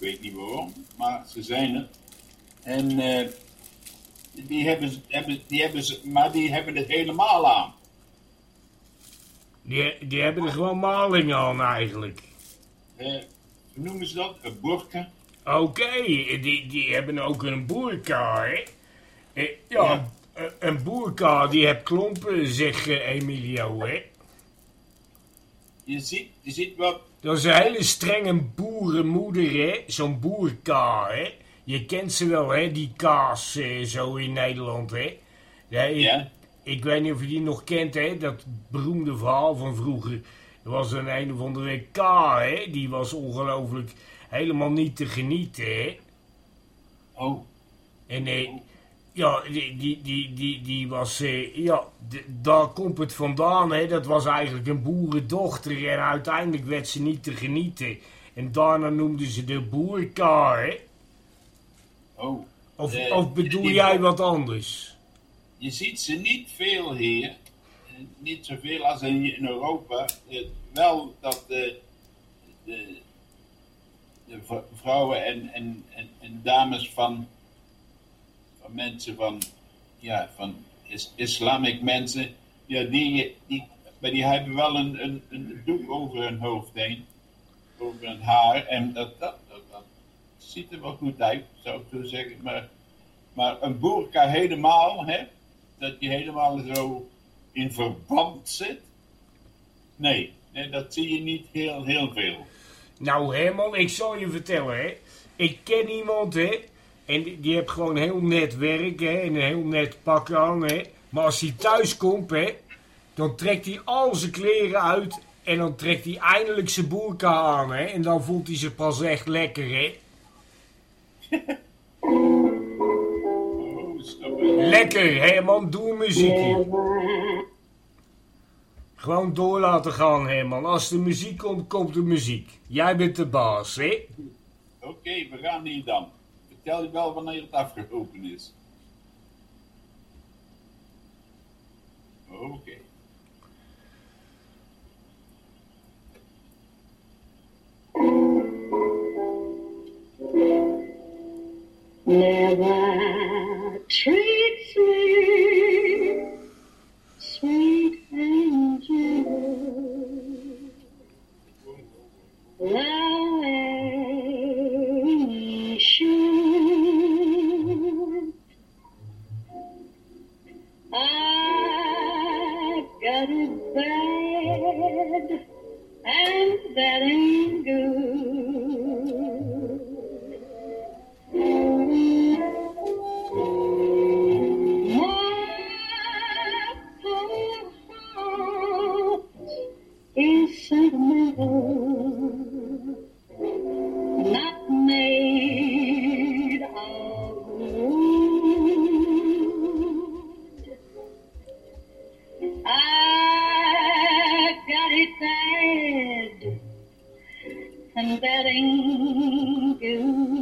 ik weet niet waarom, maar ze zijn er. En eh, die hebben, ze- hebben, die hebben ze, maar die hebben het helemaal aan. Die, die hebben er gewoon maling aan, eigenlijk. Eh, hoe noemen ze dat? Een burka? Oké, die, die hebben ook een boerka, hè? Eh, ja, Ja. Een, boerka die heeft klompen, zegt eh, Emilio, hè? Je ziet, je ziet wat Dat is een hele strenge boerenmoeder, hè? Zo'n boerka, hè? Je kent ze wel, hè? Die kaas eh, zo in Nederland, hè? Ja, ik, Ja. ik weet niet of je die nog kent, hè? Dat beroemde verhaal van vroeger. Er was een een of andere K, hè? Die was ongelooflijk helemaal niet te genieten, hè? Oh, En eh, ja, die, die, die, die, die was, eh, ja, daar komt het vandaan, hè. Dat was eigenlijk een boerendochter en uiteindelijk werd ze niet te genieten. En daarna noemden ze de boerka, hè. oh. Of, of bedoel jij wat anders? Je ziet ze niet veel hier. Eh, Niet zoveel als in, in Europa. Eh, wel dat de, de, de vrouwen en, en, en, en dames van mensen van, ja, van is, islamic mensen, ja, die, die, maar die hebben wel een, een, een doek over hun hoofd heen. Over hun haar. En dat, dat, dat, dat ziet er wel goed uit, zou ik zo zeggen. Maar, maar een boerka helemaal, hè? dat je helemaal zo in verband zit. Nee, nee dat zie je niet heel, heel veel. Nou, Herman, ik zal je vertellen, hè. Ik ken iemand, hè. En die, die heeft gewoon heel net werk, hè. En een heel net pak aan, hè. Maar als hij thuis komt, hè. Dan trekt hij al zijn kleren uit. En dan trekt hij eindelijk zijn boerka aan, hè. En dan voelt hij zich pas echt lekker, hè. Lekker, Herman. Doe een muziekje. Gewoon door laten gaan, Herman. Als de muziek komt, komt de muziek. Jij bent de baas, hè. Oké, we gaan hier dan. Vertel je wel wanneer het afgelopen is. Oké. Never treats me sweet angel the that ain't good. It's sentimental. singing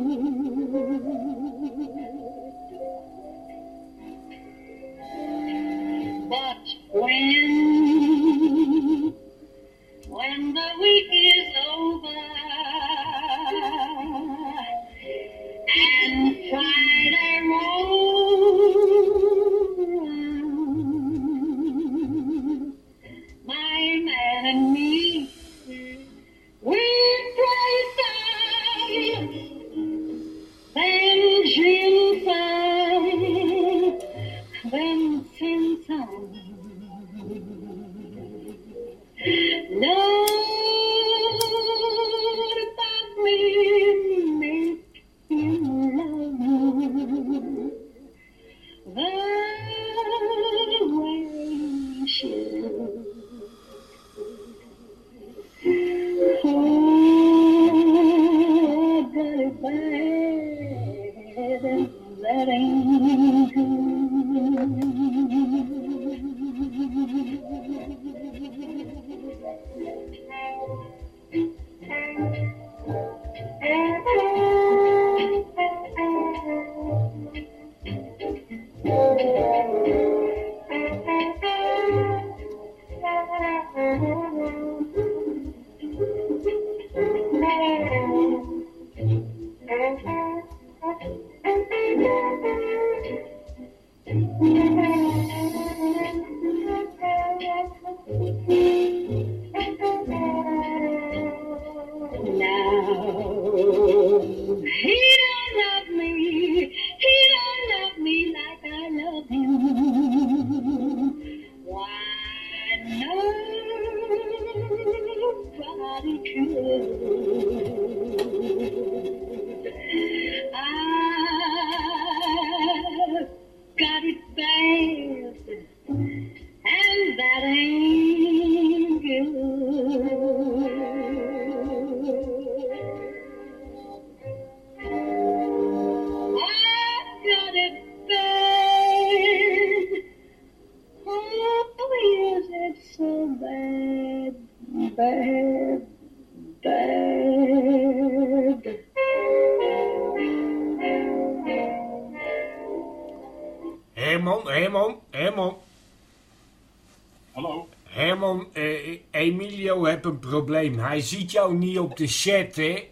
probleem. Hij ziet jou niet op de chat, hè?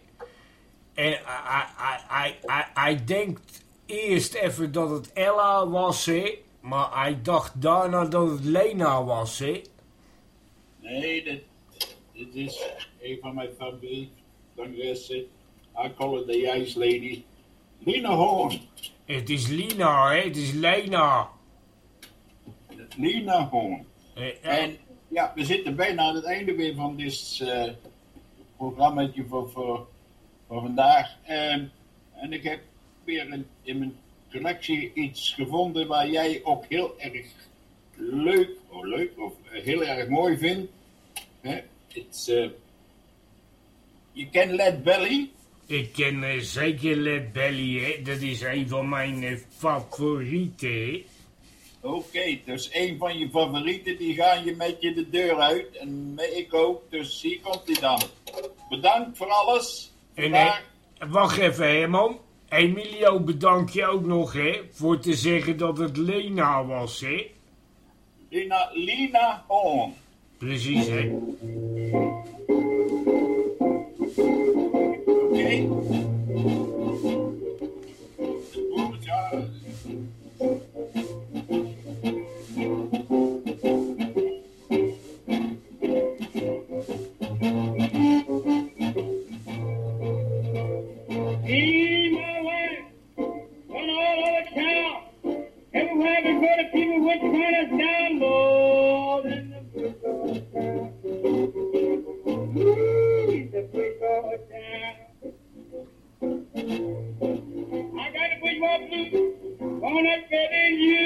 En hij, hij, hij, hij, hij denkt eerst even dat het Ella was, hè? Maar hij dacht daarna dat het Lena was, hè? Nee, dit, dit is een van mijn favoriete zangeressen. I call it the Ice Lady. Lina Horn. Het is Lina, hè? Het is Lena. Lina Horn. Eh, En ja, we zitten bijna aan het einde weer van dit eh programmaatje voor, voor, voor vandaag. Ehm, en ik heb weer in mijn collectie iets gevonden waar jij ook heel erg leuk, of leuk, of eh, heel erg mooi vindt. It's, eh, je kent Led Belly? Ik ken zeker Led Belly? Dat is een van mijn favorieten, Oké, dus een van je favorieten, die gaan je met je de deur uit. En ik ook, dus hier komt hij dan. Bedankt voor alles. En, eh, wacht even, Herman. Emilio bedank je ook nog, hè? Voor te zeggen dat het Lena was, hè? Lina, Lina Horn. Precies, hè? Oké. Got the big old blue on that bed in you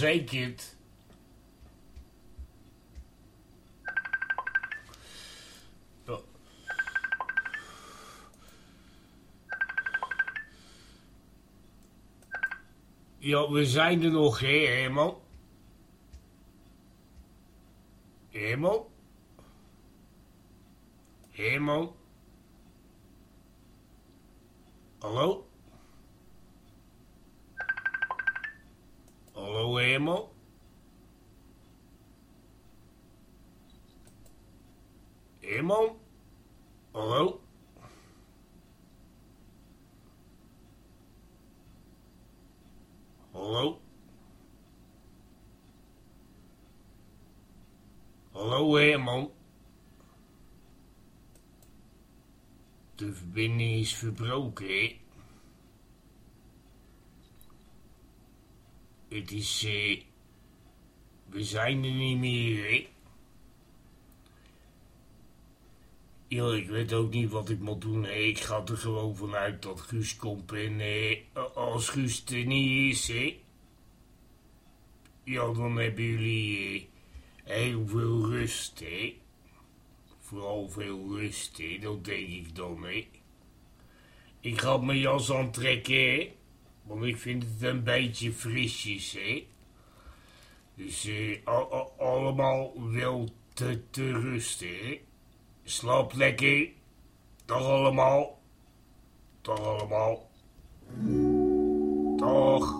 Jazeker. Ja. We zijn er nog, hè? Herman? Herman? Hallo? Hallo, Herman? Herman? Hallo? Hallo? Hallo, Herman? De verbinding is verbroken? Het is, eh... We zijn er niet meer, hè? Ik weet ook niet wat ik moet doen. Ik ga er gewoon vanuit dat Guus komt en eh, als Guus er niet is, hè? Ja, dan hebben jullie eh, heel veel rust, hè? Vooral veel rust, hè? Dat denk ik dan, hè? Ik ga mijn jas aantrekken, hè? Want ik vind het een beetje frisjes, hè? Dus eh, allemaal wel te, te rusten, hè? Slaap lekker. Dag allemaal. Dag allemaal. Dag.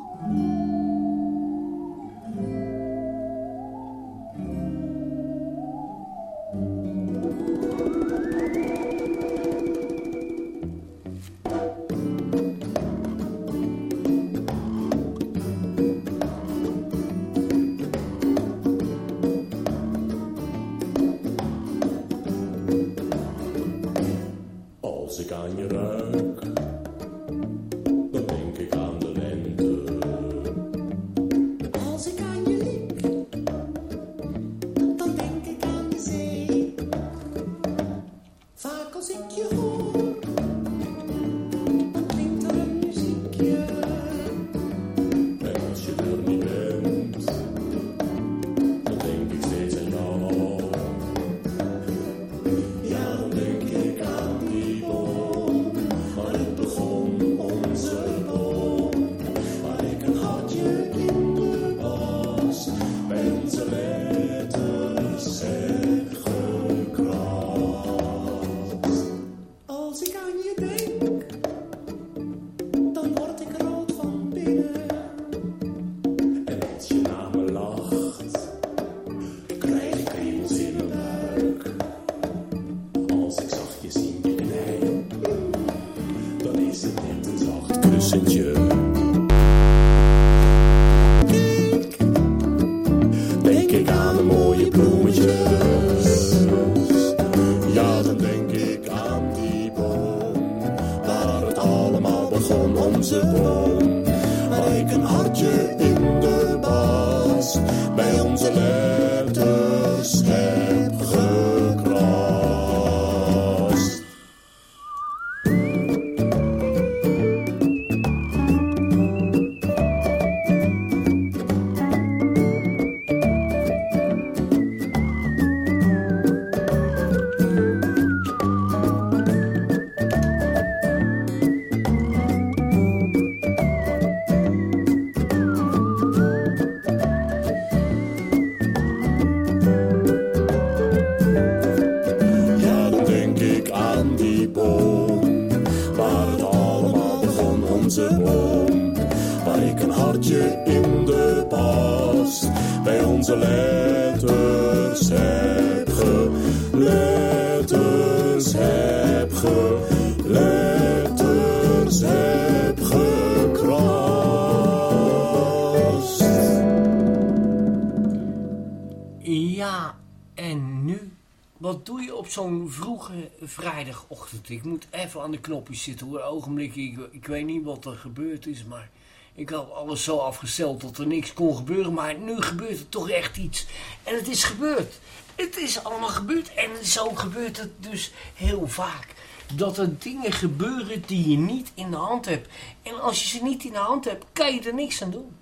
Vrijdagochtend? Ik moet even aan de knopjes zitten hoor. Ogenblik, ik, ik weet niet wat er gebeurd is, maar ik had alles zo afgesteld dat er niks kon gebeuren. Maar nu gebeurt er toch echt iets. En het is gebeurd. Het is allemaal gebeurd. En zo gebeurt het dus heel vaak. Dat er dingen gebeuren die je niet in de hand hebt. En als je ze niet in de hand hebt, kan je er niks aan doen.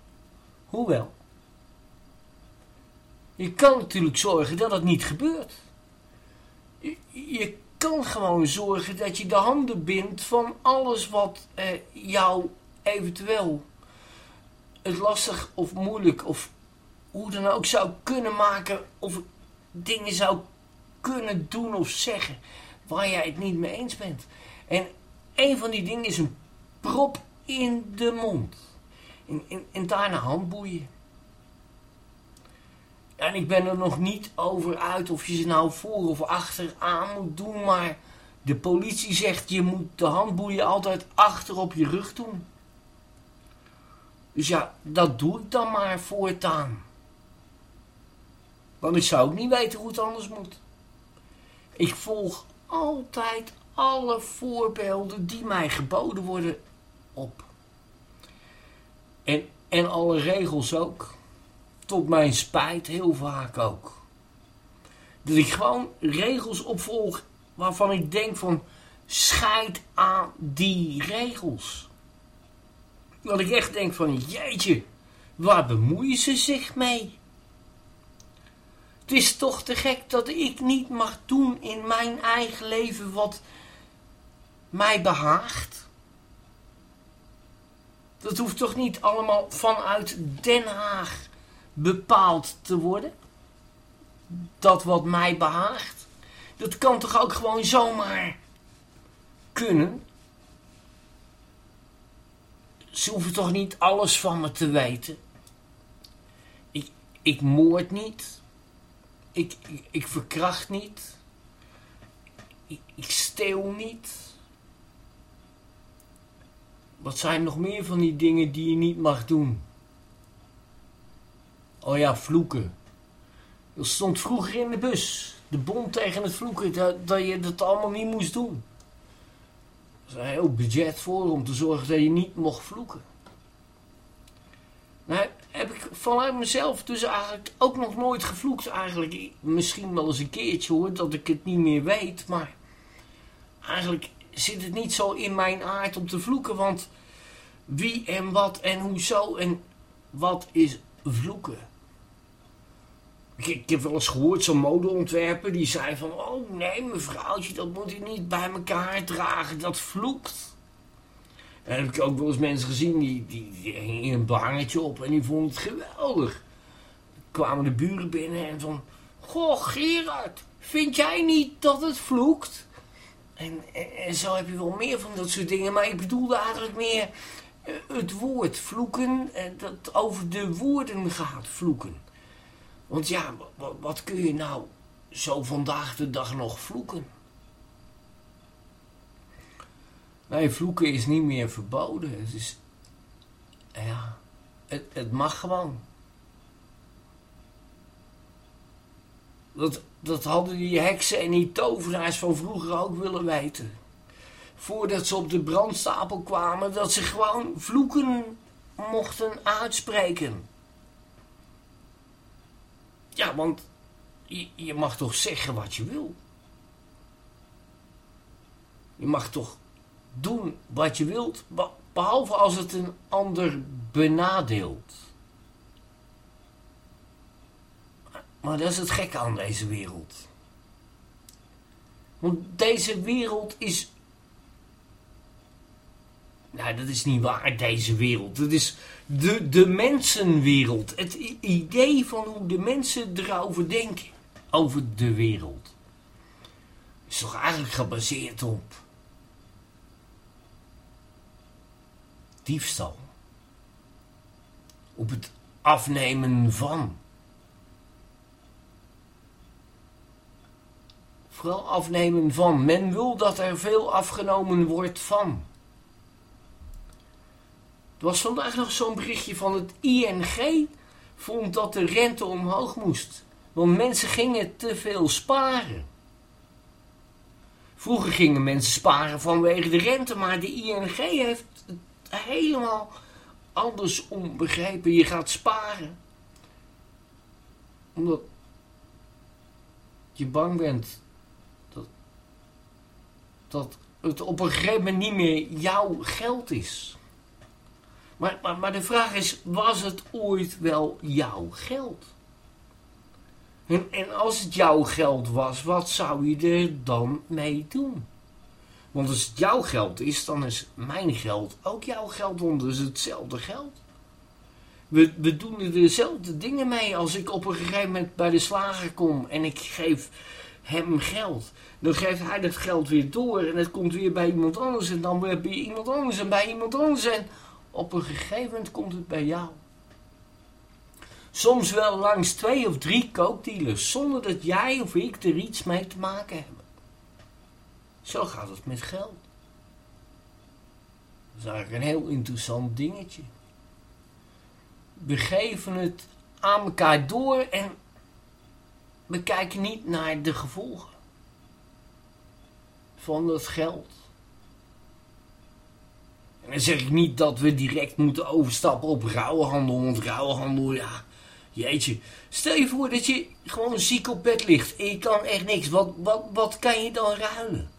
Hoewel. Je kan natuurlijk zorgen dat het niet gebeurt. Je, je kan gewoon zorgen dat je de handen bindt van alles wat eh, jou eventueel het lastig of moeilijk of hoe dan ook zou kunnen maken of dingen zou kunnen doen of zeggen waar jij het niet mee eens bent. En een van die dingen is een prop in de mond. En, en, en daarna handboeien. En ik ben er nog niet over uit of je ze nou voor of achter aan moet doen, maar de politie zegt je moet de handboeien altijd achter op je rug doen. Dus ja, dat doe ik dan maar voortaan. Want ik zou ook niet weten hoe het anders moet. Ik volg altijd alle voorbeelden die mij geboden worden op. En, en alle regels ook. Tot mijn spijt heel vaak ook. Dat ik gewoon regels opvolg waarvan ik denk van scheid aan die regels. Dat ik echt denk van jeetje, waar bemoeien ze zich mee? Het is toch te gek dat ik niet mag doen in mijn eigen leven wat mij behaagt? Dat hoeft toch niet allemaal vanuit Den Haag bepaald te worden? Dat wat mij behaagt? Dat kan toch ook gewoon zomaar kunnen? Ze hoeven toch niet alles van me te weten? Ik, ik moord niet. Ik, ik, verkracht niet. Ik, ik steel niet. Wat zijn nog meer van die dingen die je niet mag doen? Oh ja, vloeken. Dat stond vroeger in de bus. De bond tegen het vloeken, dat, dat je dat allemaal niet moest doen. Er is een heel budget voor om te zorgen dat je niet mocht vloeken. Nou, heb ik vanuit mezelf dus eigenlijk ook nog nooit gevloekt. Eigenlijk misschien wel eens een keertje hoor, dat ik het niet meer weet. Maar eigenlijk zit het niet zo in mijn aard om te vloeken. Want wie en wat en hoezo en wat is vloeken? Ik, heb wel eens gehoord, zo'n modeontwerper die zei van... Oh nee mevrouwtje, dat moet u niet bij elkaar dragen, dat vloekt. En dan heb ik ook wel eens mensen gezien die, die, die een behangetje op en die vonden het geweldig. kwamen de buren binnen en van... Goh Gerard, vind jij niet dat het vloekt? En, en, en zo heb je wel meer van dat soort dingen. Maar ik bedoelde eigenlijk meer eh, het woord vloeken. En dat over de woorden gaat vloeken. Want ja, wat, kun je nou zo vandaag de dag nog vloeken? Nee, vloeken is niet meer verboden. Het is, ja, het, het mag gewoon. Dat, dat hadden die heksen en die tovenaars van vroeger ook willen weten. Voordat ze op de brandstapel kwamen, dat ze gewoon vloeken mochten uitspreken. Ja, want je, je mag toch zeggen wat je wil. Je mag toch doen wat je wilt, behalve als het een ander benadeelt. Maar dat is het gekke aan deze wereld. Want deze wereld is. Nou, dat is niet waar, deze wereld. Dat is de, de mensenwereld. Het idee van hoe de mensen erover denken. Over de wereld. Is toch eigenlijk gebaseerd op. diefstal. Op het afnemen van. Vooral afnemen van. Men wil dat er veel afgenomen wordt van. Er was vandaag nog zo'n berichtje van het ING. Vond dat de rente omhoog moest. Want mensen gingen te veel sparen. Vroeger gingen mensen sparen vanwege de rente, maar de ING heeft het helemaal andersom begrepen. Je gaat sparen. Omdat je bang bent dat, dat het op een gegeven moment niet meer jouw geld is. Maar, maar, de vraag is, was het ooit wel jouw geld? En, en als het jouw geld was, wat zou je er dan mee doen? Want als het jouw geld is, dan is mijn geld ook jouw geld, want hetzelfde geld. We, we doen er dezelfde dingen mee als ik op een gegeven moment bij de slager kom en ik geef hem geld. Dan geeft hij dat geld weer door en het komt weer bij iemand anders en dan weer bij iemand anders en bij iemand anders. En op een gegeven moment komt het bij jou. Soms wel langs twee of drie kookdealers, zonder dat jij of ik er iets mee te maken hebben. Zo gaat het met geld. Dat is eigenlijk een heel interessant dingetje. We geven het aan elkaar door en we kijken niet naar de gevolgen van dat geld. En dan zeg ik niet dat we direct moeten overstappen op rouwenhandel, want rouwenhandel, ja, jeetje. Stel je voor dat je gewoon ziek op bed ligt en je kan echt niks. Wat, wat, wat kan je dan ruilen?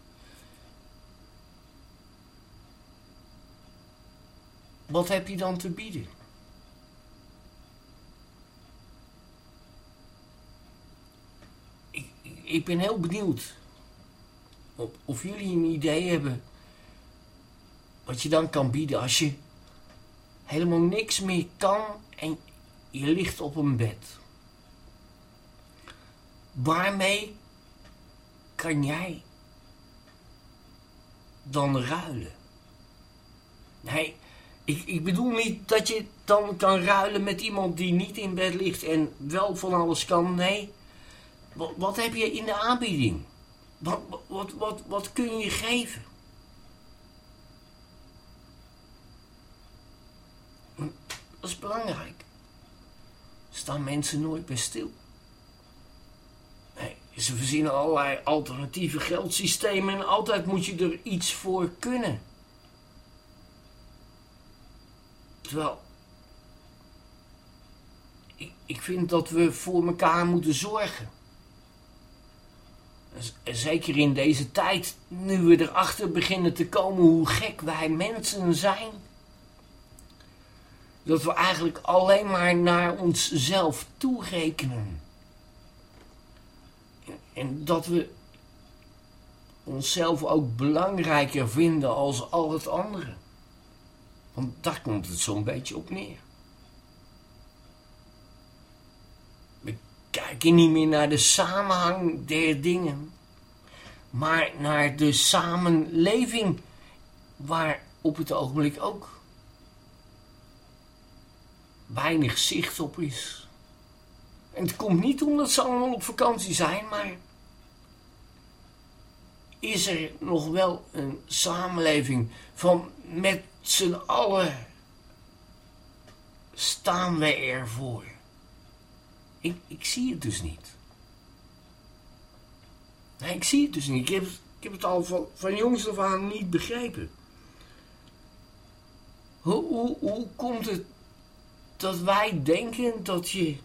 Wat heb je dan te bieden? Ik, ik- ben heel benieuwd of jullie een idee hebben wat je dan kan bieden als je helemaal niks meer kan en je ligt op een bed. Waarmee kan jij dan ruilen? Nee, ik, ik bedoel niet dat je dan kan ruilen met iemand die niet in bed ligt en wel van alles kan. Nee, wat, wat heb je in de aanbieding? Wat, wat, wat, wat kun je geven? Dat is belangrijk. Staan mensen nooit bij stil. Nee, ze verzinnen allerlei alternatieve geldsystemen en altijd moet je er iets voor kunnen. Terwijl, ik, ik vind dat we voor elkaar moeten zorgen. Zeker in deze tijd, nu we erachter beginnen te komen hoe gek wij mensen zijn. Dat we eigenlijk alleen maar naar onszelf toerekenen. En, dat we onszelf ook belangrijker vinden als al het andere. Want daar komt het zo'n beetje op neer. We kijken niet meer naar de samenhang der dingen, maar naar de samenleving waar op het ogenblik ook weinig zicht op is. En het komt niet omdat ze allemaal op vakantie zijn, maar is er nog wel een samenleving van met z'n allen staan we ervoor. Ik, ik zie het dus niet. Nee, ik zie het dus niet. Ik heb, het al van, van jongs af aan niet begrepen. Hoe, hoe komt het dat wij denken dat je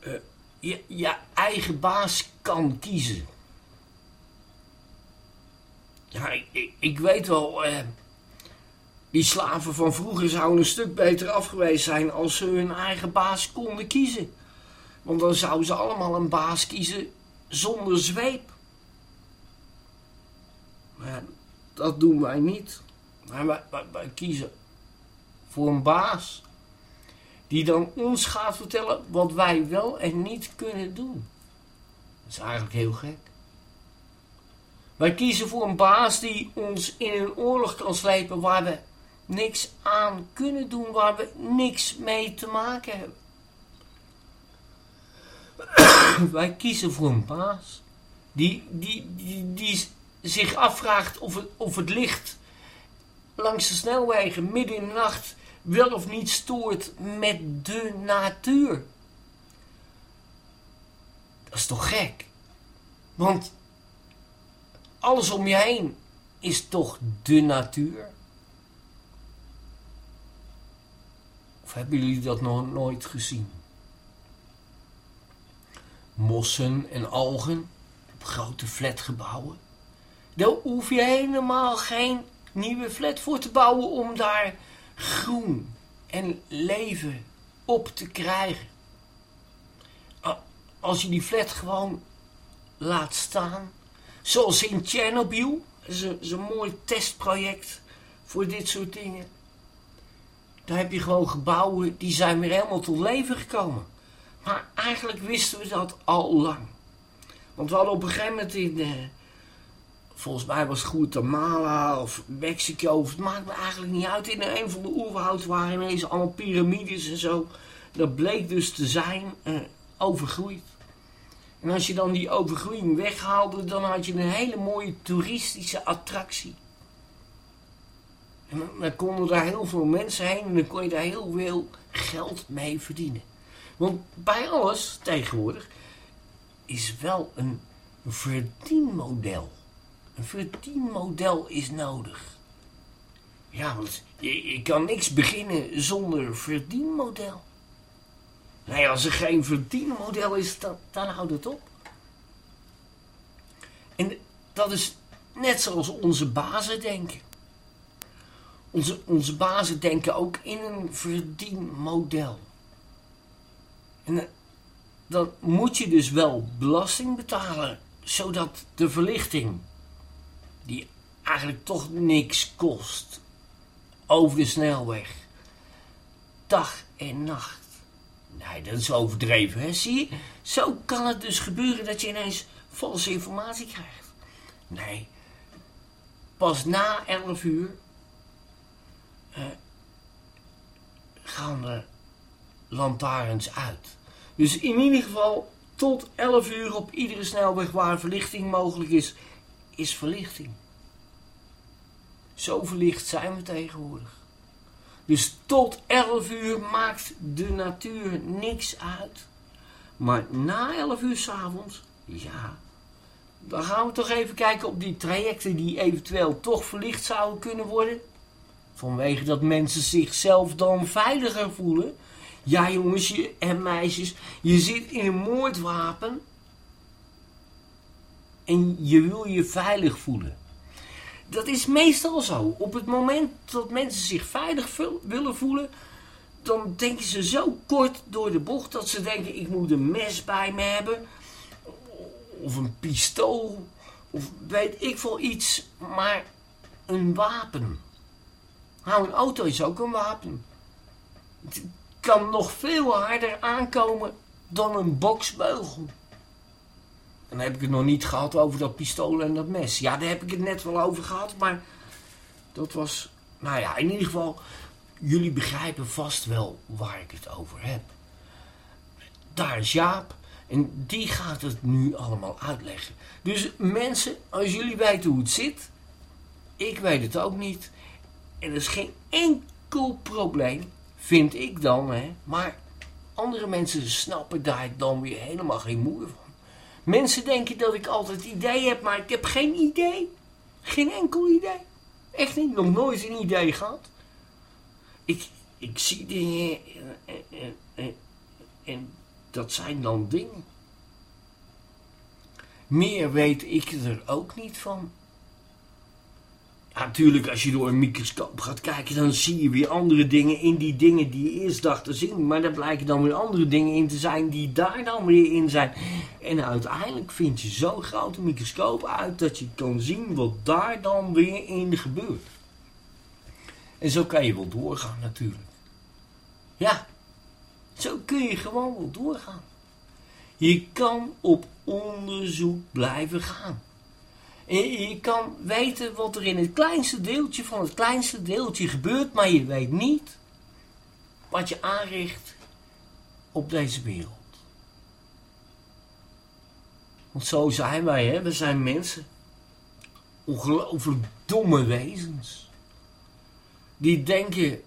eh, je, je eigen baas kan kiezen? Ja, ik, ik, weet wel, eh, die slaven van vroeger zouden een stuk beter af geweest zijn als ze hun eigen baas konden kiezen. Want dan zouden ze allemaal een baas kiezen zonder zweep. Maar dat doen wij niet. Maar wij, wij kiezen voor een baas. Die dan ons gaat vertellen wat wij wel en niet kunnen doen. Dat is eigenlijk heel gek. Wij kiezen voor een baas die ons in een oorlog kan slepen waar we niks aan kunnen doen, waar we niks mee te maken hebben. Wij kiezen voor een baas die, die, die, zich afvraagt of het, of het licht langs de snelwegen midden in de nacht wel of niet stoort met de natuur. Dat is toch gek? Want alles om je heen is toch de natuur? Of hebben jullie dat nog nooit gezien? Mossen en algen op grote flatgebouwen. Daar hoef je helemaal geen nieuwe flat voor te bouwen om daar groen en leven op te krijgen. Als je die flat gewoon laat staan, zoals in Tsjernobyl, dat is een mooi testproject voor dit soort dingen. Daar heb je gewoon gebouwen die zijn weer helemaal tot leven gekomen. Maar eigenlijk wisten we dat al lang. Want we hadden op een gegeven moment in, eh, volgens mij was Guatemala of Mexico, of het maakt me eigenlijk niet uit. In een van de oerwoud waren ineens allemaal piramides en zo. Dat bleek dus te zijn eh, overgroeid. En als je dan die overgroeiing weghaalde, dan had je een hele mooie toeristische attractie. En dan konden daar heel veel mensen heen en dan kon je daar heel veel geld mee verdienen. Want bij alles tegenwoordig is wel een verdienmodel. Een verdienmodel is nodig. Ja, want je, kan niks beginnen zonder verdienmodel. Nee, als er geen verdienmodel is, dan, dan houdt het op. En dat is net zoals onze bazen denken. Onze, onze bazen denken ook in een verdienmodel. En eh, dan moet je dus wel belasting betalen, zodat de verlichting, die eigenlijk toch niks kost, over de snelweg, dag en nacht. Nee, dat is overdreven, hè? Zie je? Zo kan het dus gebeuren dat je ineens valse informatie krijgt. Nee, pas na 11 uur eh, gaan de lantaarns uit. Dus in ieder geval tot 11 uur op iedere snelweg waar verlichting mogelijk is, is verlichting. Zo verlicht zijn we tegenwoordig. Dus tot 11 uur maakt de natuur niks uit. Maar na 11 uur s'avonds, ja, dan gaan we toch even kijken op die trajecten die eventueel toch verlicht zouden kunnen worden. Vanwege dat mensen zichzelf dan veiliger voelen. Ja jongens en meisjes, je zit in een moordwapen. En je wil je veilig voelen. Dat is meestal zo. Op het moment dat mensen zich veilig willen voelen, dan denken ze zo kort door de bocht dat ze denken: ik moet een mes bij me hebben, of een pistool, of weet ik veel iets, maar een wapen. Nou, een auto is ook een wapen. Het kan nog veel harder aankomen dan een boksbeugel. Dan heb ik het nog niet gehad over dat pistool en dat mes. Ja, daar heb ik het net wel over gehad, maar dat was... Nou ja, in ieder geval, jullie begrijpen vast wel waar ik het over heb. Daar is Jaap en die gaat het nu allemaal uitleggen. Dus mensen, als jullie weten hoe het zit, ik weet het ook niet. En er is geen enkel probleem, vind ik dan, hè. Maar andere mensen snappen daar dan weer helemaal geen moer van. Mensen denken dat ik altijd idee heb, maar ik heb geen idee. Geen enkel idee. Echt niet, nog nooit een idee gehad. Ik, ik zie dingen en, en, en, en dat zijn dan dingen. Meer weet ik er ook niet van. Natuurlijk, als je door een microscoop gaat kijken, dan zie je weer andere dingen in die dingen die je eerst dacht te zien. Maar daar blijken dan weer andere dingen in te zijn die daar dan weer in zijn. En uiteindelijk vind je zo'n grote microscoop uit dat je kan zien wat daar dan weer in gebeurt. En zo kan je wel doorgaan natuurlijk. Ja, zo kun je gewoon wel doorgaan. Je kan op onderzoek blijven gaan. En je kan weten wat er in het kleinste deeltje van het kleinste deeltje gebeurt, maar je weet niet wat je aanricht op deze wereld. Want zo zijn wij, hè? We zijn mensen. Ongelooflijk domme wezens. Die denken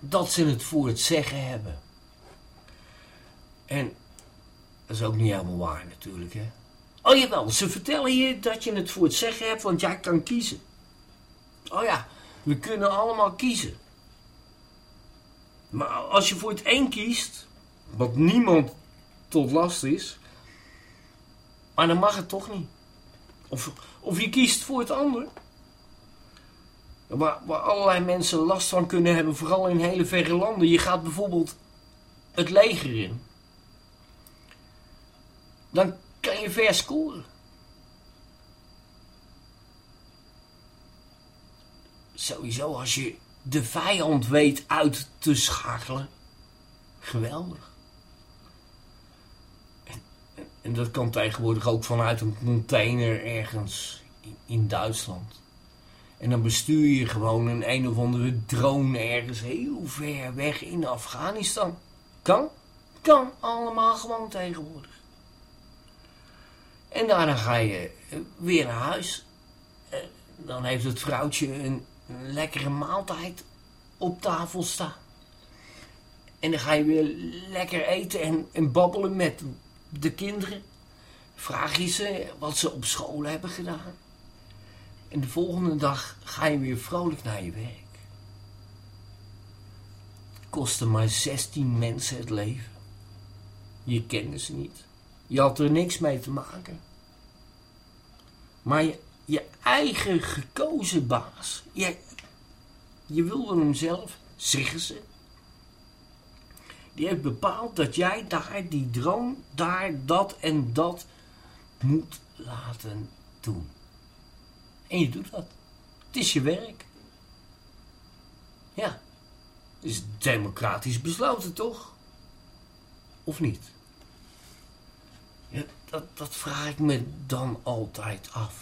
dat ze het voor het zeggen hebben. En dat is ook niet helemaal waar natuurlijk, hè? Oh jawel, ze vertellen je dat je het voor het zeggen hebt, want jij kan kiezen. Oh ja, we kunnen allemaal kiezen. Maar als je voor het een kiest, wat niemand tot last is, maar dan mag het toch niet. Of, of je kiest voor het ander. Waar, waar allerlei mensen last van kunnen hebben, vooral in hele verre landen. Je gaat bijvoorbeeld het leger in. Dan kan je ver scoren. Sowieso als je de vijand weet uit te schakelen. Geweldig. En, en, dat kan tegenwoordig ook vanuit een container ergens in, in Duitsland. En dan bestuur je gewoon een een of andere drone ergens heel ver weg in Afghanistan. Kan? Kan allemaal gewoon tegenwoordig. En daarna ga je eh, weer naar huis. Eh, Dan heeft het vrouwtje een, lekkere maaltijd op tafel staan. En dan ga je weer lekker eten en, en babbelen met de kinderen. Vraag je ze wat ze op school hebben gedaan. En de volgende dag ga je weer vrolijk naar je werk. Het kostte maar 16 mensen het leven. Je kende ze niet. Je had er niks mee te maken. Maar je, eigen gekozen baas, je, je wilde hem zelf, zeggen ze. Die heeft bepaald dat jij daar die droom, daar dat en dat moet laten doen. En je doet dat. Het is je werk. Ja. Is democratisch besloten, toch? Of niet? Dat, dat vraag ik me dan altijd af.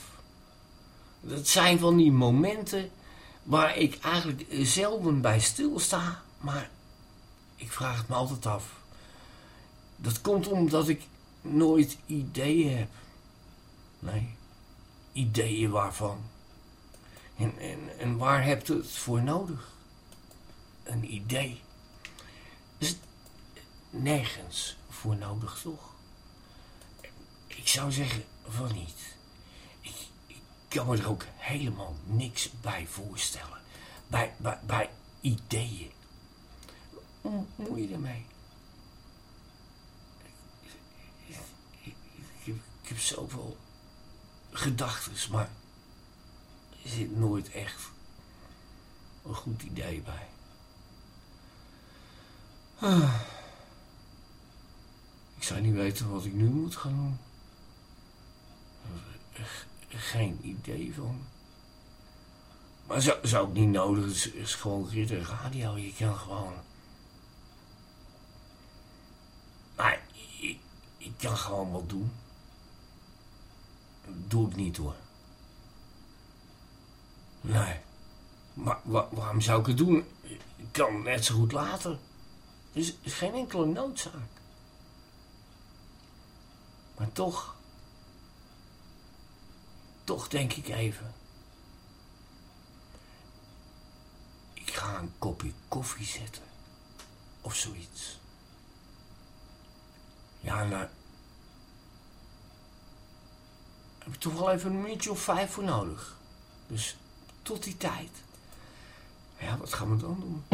Dat zijn van die momenten waar ik eigenlijk zelden bij stilsta, maar ik vraag het me altijd af. Dat komt omdat ik nooit ideeën heb. Nee, ideeën waarvan. En, en, en waar heb je het voor nodig? Een idee. Is nergens voor nodig, toch? Ik zou zeggen van niet. Ik, kan me er ook helemaal niks bij voorstellen. Bij, bij, ideeën. Hoe moet je ermee? Ik, ik heb zoveel gedachten, maar er zit nooit echt een goed idee bij. Ah. Ik zou niet weten wat ik nu moet gaan doen. Geen idee van. Maar zo, zou ook niet nodig. Het is, is gewoon ridder radio. Je kan gewoon. Maar ik, ik kan gewoon wat doen. Doe ik niet hoor. Nee. Maar wa- waarom zou ik het doen? Ik kan het net zo goed later. Er is, is geen enkele noodzaak. Maar toch. Toch denk ik even. Ik ga een kopje koffie zetten. Of zoiets. Ja, nou. Heb ik toch wel even een minuutje of vijf voor nodig. Dus tot die tijd. Ja, wat gaan we dan doen?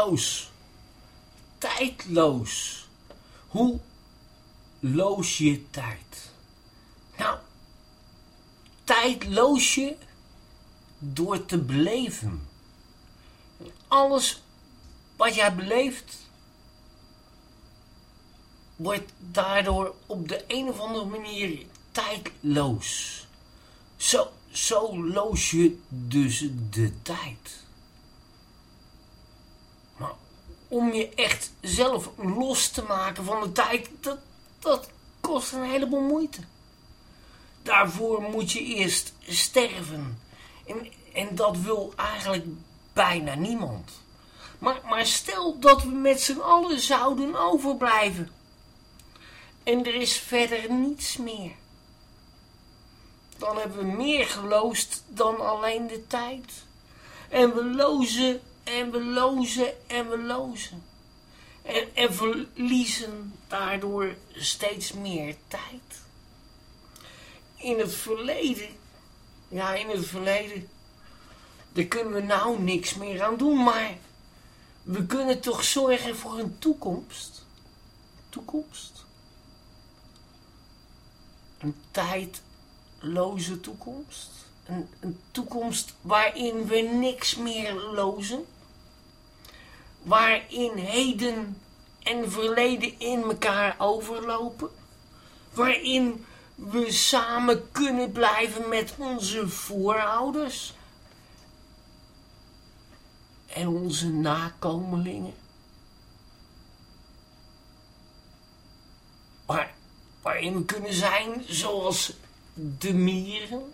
Tijdloos. Tijdloos. Hoe loos je tijd? Nou, tijdloos je door te beleven. Alles wat jij beleeft, wordt daardoor op de een of andere manier tijdloos. Zo, zo loos je dus de tijd. Maar om je echt zelf los te maken van de tijd, dat, dat kost een heleboel moeite. Daarvoor moet je eerst sterven. En, en dat wil eigenlijk bijna niemand. Maar, maar stel dat we met z'n allen zouden overblijven. En er is verder niets meer. Dan hebben we meer geloosd dan alleen de tijd. En we lozen en we lozen en we lozen. En, en verliezen daardoor steeds meer tijd. In het verleden, ja in het verleden, daar kunnen we nou niks meer aan doen, maar we kunnen toch zorgen voor een toekomst. Toekomst. Een tijdloze toekomst. Een, een toekomst waarin we niks meer lozen. Waarin heden en verleden in elkaar overlopen. Waarin we samen kunnen blijven met onze voorouders. En onze nakomelingen. Waar, waarin we kunnen zijn zoals de mieren.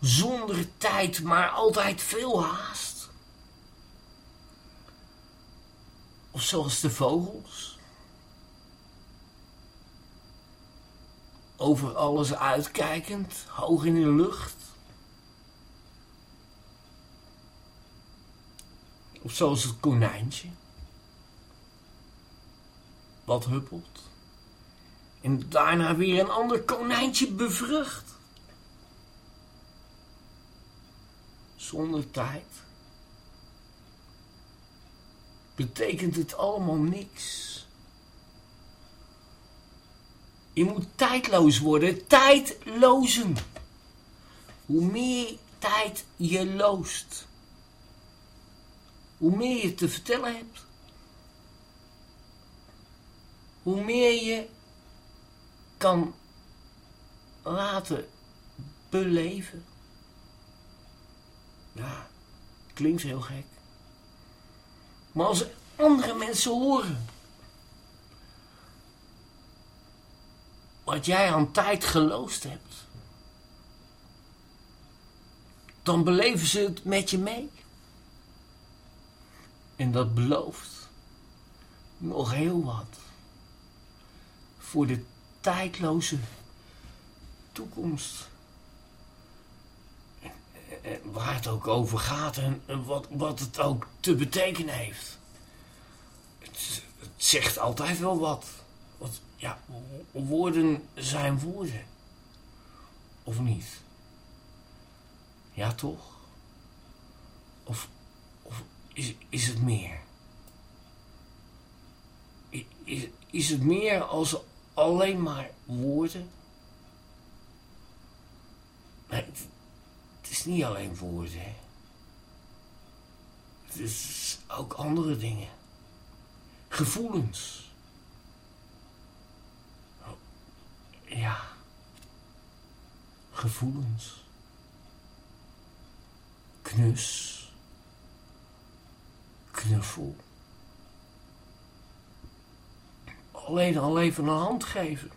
Zonder tijd, maar altijd veel haast. Of zoals de vogels. Over alles uitkijkend, hoog in de lucht. Of zoals het konijntje. Wat huppelt. En daarna weer een ander konijntje bevrucht. Zonder tijd. Betekent het allemaal niks. Je moet tijdloos worden. Tijdlozen. Hoe meer tijd je loost. Hoe meer je te vertellen hebt. Hoe meer je kan laten beleven. Ja, klinkt heel gek. Maar als andere mensen horen wat jij aan tijd geloosd hebt, dan beleven ze het met je mee. En dat belooft nog heel wat voor de tijdloze toekomst. Waar het ook over gaat en wat, wat het ook te betekenen heeft. Het, het zegt altijd wel wat. Want ja, woorden zijn woorden. Of niet? Ja, toch? Of, of is, is het meer? Is, is het meer als alleen maar woorden? Nee, is niet alleen woorden. Hè. Het is ook andere dingen. Gevoelens. Ja. Gevoelens. Knus. Knuffel. Alleen al even een hand geven.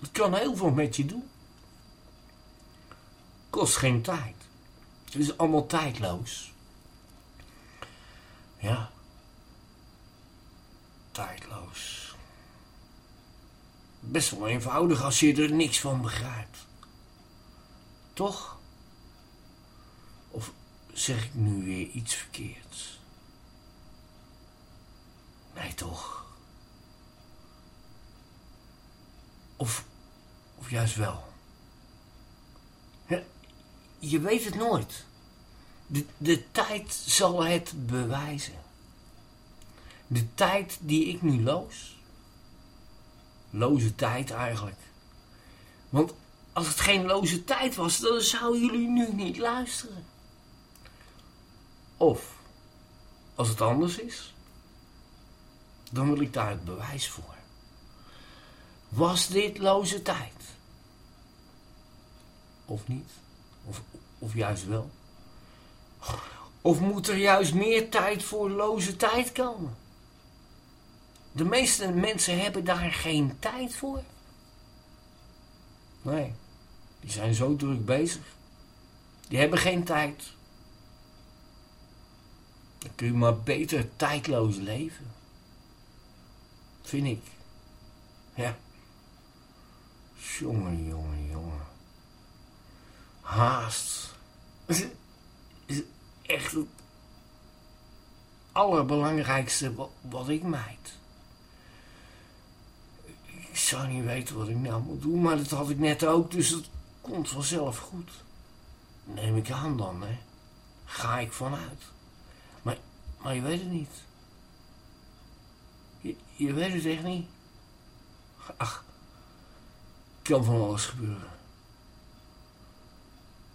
Het kan heel veel met je doen. Kost geen tijd. Het is allemaal tijdloos. Ja. Tijdloos. Best wel eenvoudig als je er niks van begrijpt. Toch? Of zeg ik nu weer iets verkeerds? Nee, toch? Of, of juist wel? Je weet het nooit. De, de tijd zal het bewijzen. De tijd die ik nu loos. Loze tijd eigenlijk. Want als het geen loze tijd was, dan zouden jullie nu niet luisteren. Of, als het anders is, dan wil ik daar het bewijs voor. Was dit loze tijd? Of niet? Of, of juist wel? Of moet er juist meer tijd voor loze tijd komen? De meeste mensen hebben daar geen tijd voor. Nee, die zijn zo druk bezig. Die hebben geen tijd. Dan kun je maar beter tijdloos leven. Vind ik. Ja. Jongen, jongen, jongen. Haast. Is, is echt het allerbelangrijkste wat, ik meid. Ik zou niet weten wat ik nou moet doen, maar dat had ik net ook, dus het komt vanzelf goed. Neem ik aan dan, hè. Ga ik vanuit. Maar, maar je weet het niet. Je, je weet het echt niet. Ach, kan van alles gebeuren.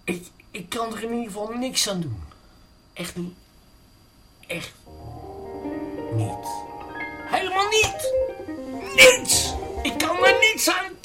Ik, ik kan er in ieder geval niks aan doen. Echt niet. Echt niet. Helemaal niet. Niets. Ik kan er niets aan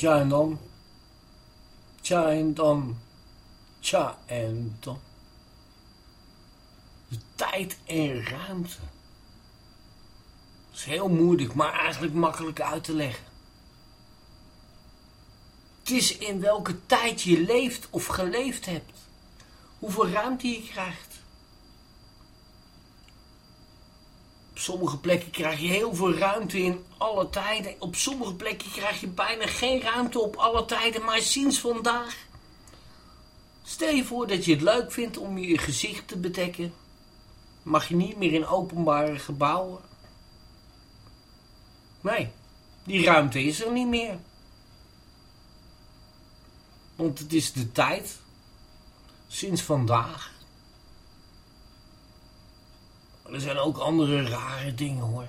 Tja en dan. Tja en dan. Tja en dan. Tijd en ruimte. Dat is heel moeilijk, maar eigenlijk makkelijk uit te leggen. Het is in welke tijd je leeft of geleefd hebt. Hoeveel ruimte je krijgt. Op sommige plekken krijg je heel veel ruimte in alle tijden. Op sommige plekken krijg je bijna geen ruimte op alle tijden. Maar sinds vandaag. Stel je voor dat je het leuk vindt om je gezicht te bedekken. Mag je niet meer in openbare gebouwen. Nee, die ruimte is er niet meer. Want het is de tijd. Sinds vandaag. Er zijn ook andere rare dingen hoor.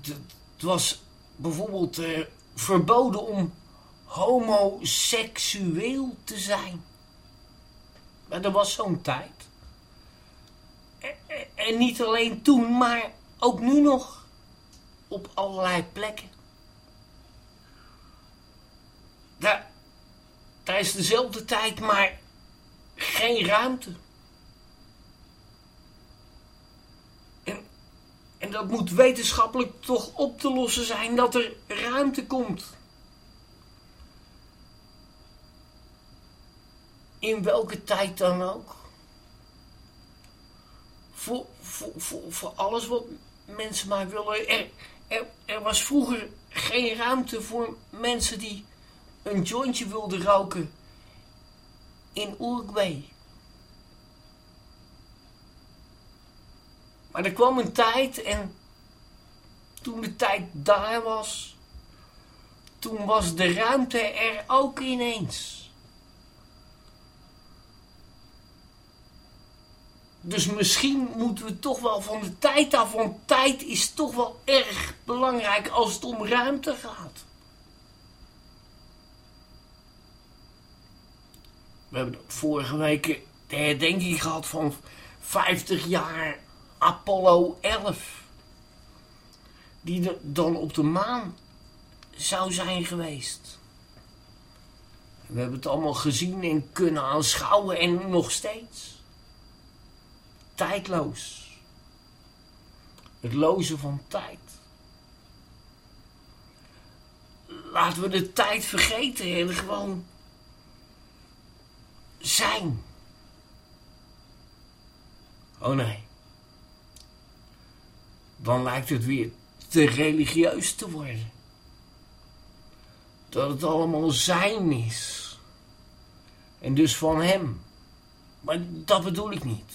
Het, het was bijvoorbeeld eh, verboden om homoseksueel te zijn. Maar er was zo'n tijd. En, en- en niet alleen toen, maar ook nu nog. Op allerlei plekken. Daar, daar is dezelfde tijd, maar geen ruimte. En, en dat moet wetenschappelijk toch op te lossen zijn dat er ruimte komt. In welke tijd dan ook. Voor, voor, voor, alles wat mensen maar willen. Er, er, er was vroeger geen ruimte voor mensen die een jointje wilden roken in Uruguay. Maar er kwam een tijd en toen de tijd daar was, toen was de ruimte er ook ineens. Dus misschien moeten we toch wel van de tijd af, want tijd is toch wel erg belangrijk als het om ruimte gaat. We hebben vorige week de herdenking gehad van 50 jaar Apollo 11. Die er dan op de maan zou zijn geweest. We hebben het allemaal gezien en kunnen aanschouwen en nog steeds. Tijdloos. Het lozen van tijd. Laten we de tijd vergeten en gewoon zijn. Oh nee. Dan lijkt het weer te religieus te worden. Dat het allemaal zijn is. En dus van hem. Maar dat bedoel ik niet.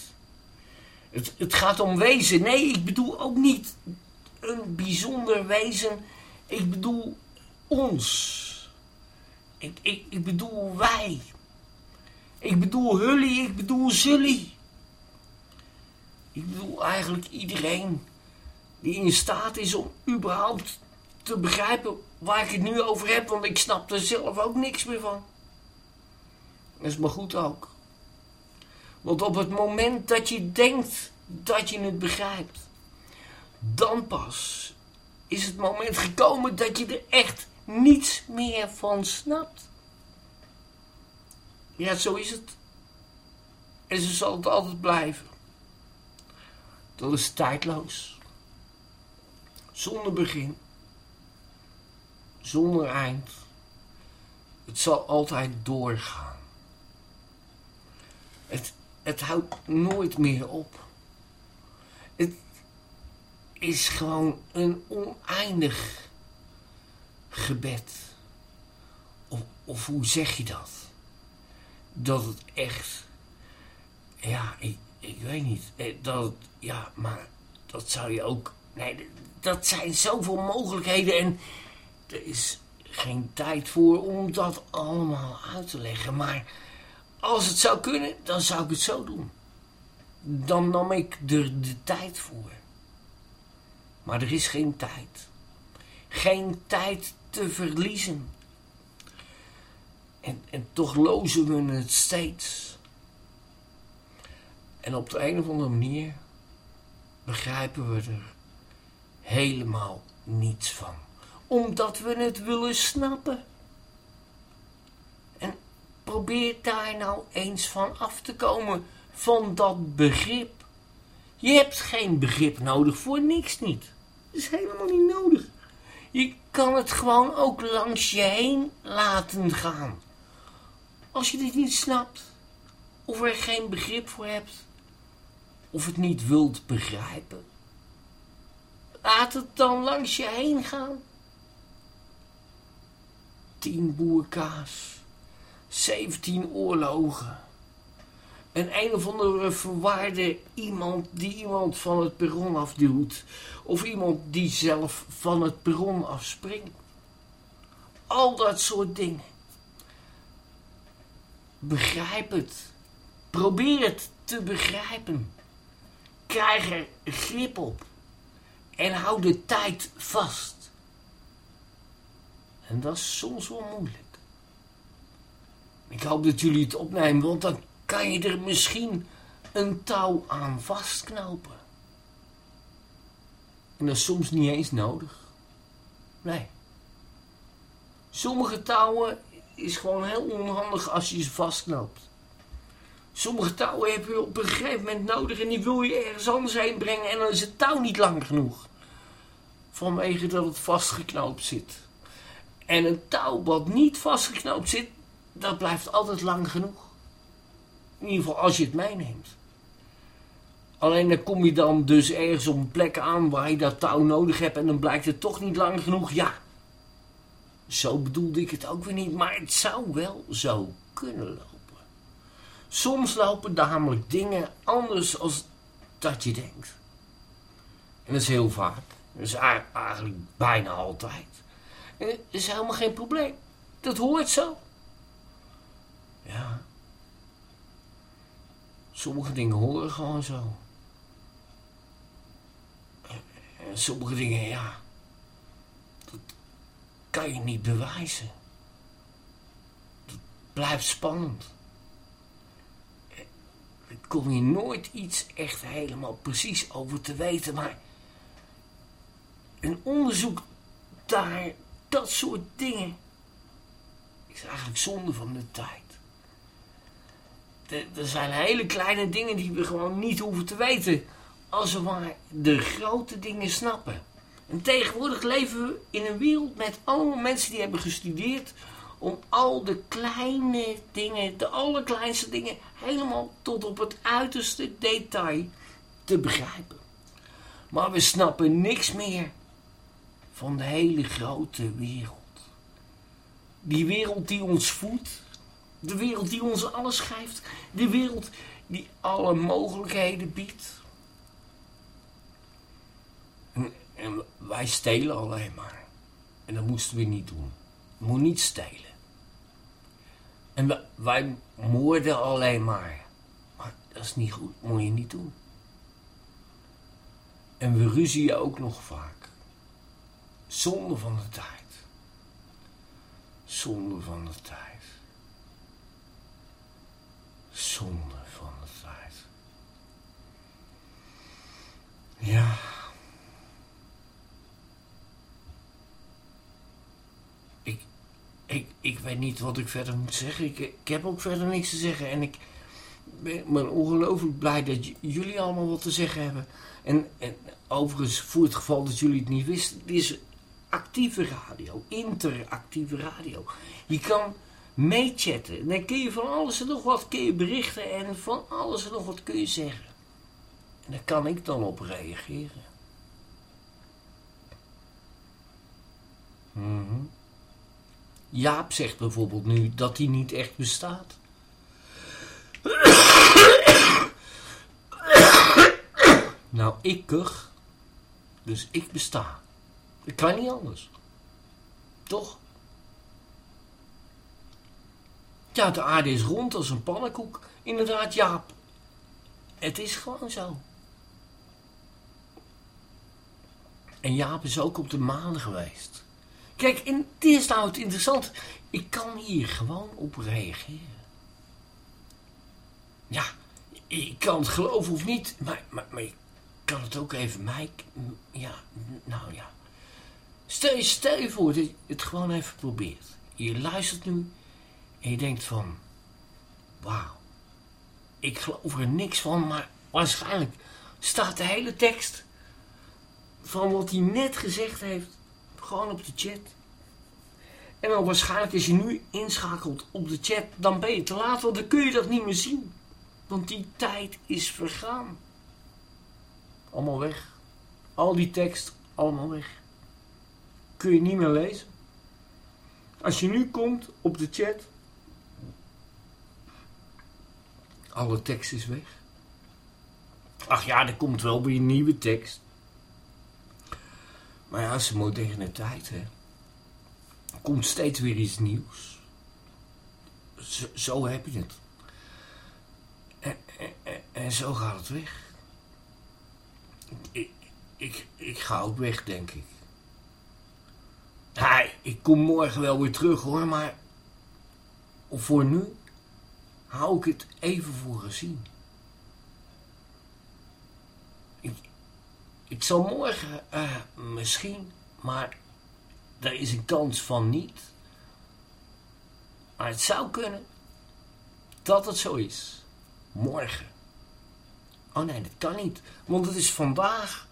Het, het gaat om wezen. Nee, ik bedoel ook niet een bijzonder wezen. Ik bedoel ons. Ik, ik, ik bedoel wij. Ik bedoel Hully, ik bedoel Zully. Ik bedoel eigenlijk iedereen die in staat is om überhaupt te begrijpen waar ik het nu over heb, want ik snap er zelf ook niks meer van. Dat is maar goed ook. Want op het moment dat je denkt dat je het begrijpt, dan pas is het moment gekomen dat je er echt niets meer van snapt. Ja, zo is het. En zo zal het altijd blijven. Dat is tijdloos. Zonder begin. Zonder eind. Het zal altijd doorgaan. Het, het houdt nooit meer op. Het, is gewoon een oneindig gebed. Of, of hoe zeg je dat? Dat het echt, ja, ik, ik weet niet. eh, Dat het, ja, maar dat zou je ook, nee, dat zijn zoveel mogelijkheden en er is geen tijd voor om dat allemaal uit te leggen. Maar als het zou kunnen, dan zou ik het zo doen. Dan nam ik er de tijd voor. Maar er is geen tijd. Geen tijd te verliezen. En, en toch lozen we het steeds. En op de een of andere manier begrijpen we er helemaal niets van. Omdat we het willen snappen. En probeer daar nou eens van af te komen, van dat begrip. Je hebt geen begrip nodig voor niks niet. Dat is helemaal niet nodig. Je kan het gewoon ook langs je heen laten gaan. Als je dit niet snapt, of er geen begrip voor hebt, of het niet wilt begrijpen, laat het dan langs je heen gaan. Tien boerkaas, zeventien oorlogen. En een of andere verwaarde iemand die iemand van het perron afduwt. Of iemand die zelf van het perron afspringt. Al dat soort dingen. Begrijp het. Probeer het te begrijpen. Krijg er grip op. En hou de tijd vast. En dat is soms wel moeilijk. Ik hoop dat jullie het opnemen, want dan kan je er misschien een touw aan vastknopen. En dat is soms niet eens nodig. Nee. Sommige touwen is gewoon heel onhandig als je ze vastknoopt. Sommige touwen heb je op een gegeven moment nodig en die wil je ergens anders heen brengen en dan is het touw niet lang genoeg. Vanwege dat het vastgeknoopt zit. En een touw wat niet vastgeknoopt zit, dat blijft altijd lang genoeg. In ieder geval als je het meeneemt. Alleen dan kom je dan dus ergens op een plek aan waar je dat touw nodig hebt en dan blijkt het toch niet lang genoeg. Ja, zo bedoelde ik het ook weer niet, maar het zou wel zo kunnen lopen. Soms lopen namelijk dingen anders als dat je denkt. En dat is heel vaak. Dat is eigenlijk bijna altijd. Dat is helemaal geen probleem. Dat hoort zo. Ja. Sommige dingen horen gewoon zo. En sommige dingen, ja. Dat kan je niet bewijzen. Dat blijft spannend. Er kom je nooit iets echt helemaal precies over te weten, maar een onderzoek daar, dat soort dingen, is eigenlijk zonde van de tijd. Er- zijn hele kleine dingen die we gewoon niet hoeven te weten, als we maar de grote dingen snappen. En tegenwoordig leven we in een wereld met allemaal mensen die hebben gestudeerd om al de kleine dingen, de allerkleinste dingen, helemaal tot op het uiterste detail te begrijpen. Maar we snappen niks meer van de hele grote wereld. Die wereld die ons voedt, de wereld die ons alles geeft, de wereld die alle mogelijkheden biedt. En, wij stelen alleen maar. En dat moesten we niet doen. Moet niet stelen. En wij, wij moorden alleen maar. Maar dat is niet goed, moet je niet doen. En we ruzien ook nog vaak. Zonde van de tijd. Zonde van de tijd. Zonde van de tijd. Ja. Ik, ik, ik weet niet wat ik verder moet zeggen. Ik, ik heb ook verder niks te zeggen. En ik ben, ongelooflijk blij dat jullie allemaal wat te zeggen hebben. En, en overigens, voor het geval dat jullie het niet wisten, dit is actieve radio, interactieve radio. Je kan meechatten. Dan kun je van alles en nog wat kun je berichten en van alles en nog wat kun je zeggen. En daar kan ik dan op reageren. Mhm. Jaap zegt bijvoorbeeld nu dat hij niet echt bestaat. nou, ik kuch. Dus ik besta. Ik kan niet anders. Toch? Ja, de aarde is rond als een pannenkoek. Inderdaad, Jaap. Het is gewoon zo. En Jaap is ook op de maan geweest. Kijk, en dit is nou het interessante. Ik kan hier gewoon op reageren. Ja, ik kan het geloven of niet, maar, maar, maar ik kan het ook even mij... Ja, nou ja. Stel je, stel je voor dat je het gewoon even probeert. Je luistert nu en je denkt van... Wauw, ik geloof er niks van, maar waarschijnlijk staat de hele tekst van wat hij net gezegd heeft gewoon op de chat. En dan waarschijnlijk als je nu inschakelt op de chat, dan ben je te laat, want dan kun je dat niet meer zien. Want die tijd is vergaan. Allemaal weg. Al die tekst, allemaal weg. Kun je niet meer lezen. Als je nu komt op de chat, alle tekst is weg. Ach ja, er komt wel weer een nieuwe tekst. Maar ja, een moderne tijd, hè. Er komt steeds weer iets nieuws. Zo, zo heb je het. En, en- en zo gaat het weg. Ik, ik, ik ga ook weg, denk ik. Ja, ik kom morgen wel weer terug, hoor, maar... Voor nu hou ik het even voor gezien. Ik, zal morgen eh, misschien, maar er is een kans van niet. Maar het zou kunnen dat het zo is. Morgen. Oh nee, dat kan niet, want het is vandaag.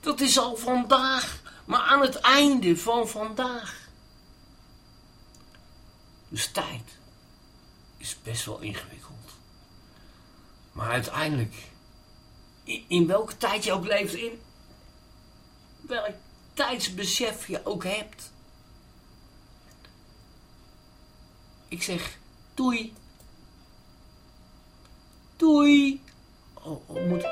Dat is al vandaag, maar aan het einde van vandaag. Dus tijd is best wel ingewikkeld. Maar uiteindelijk, in, welke tijd je ook leeft, in welk tijdsbesef je ook hebt. Ik zeg doei. Doei. Oh, oh, moet...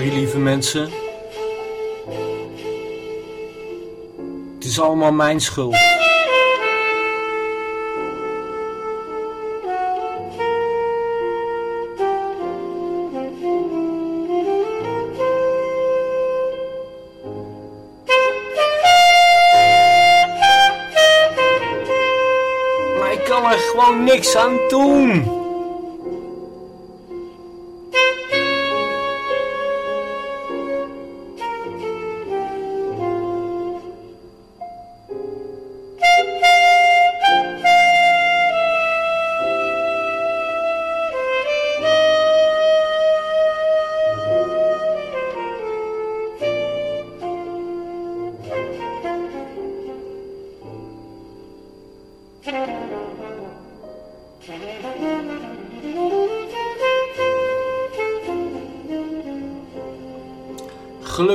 Sorry, lieve mensen. Het is allemaal mijn schuld. Maar ik kan er gewoon niks aan doen.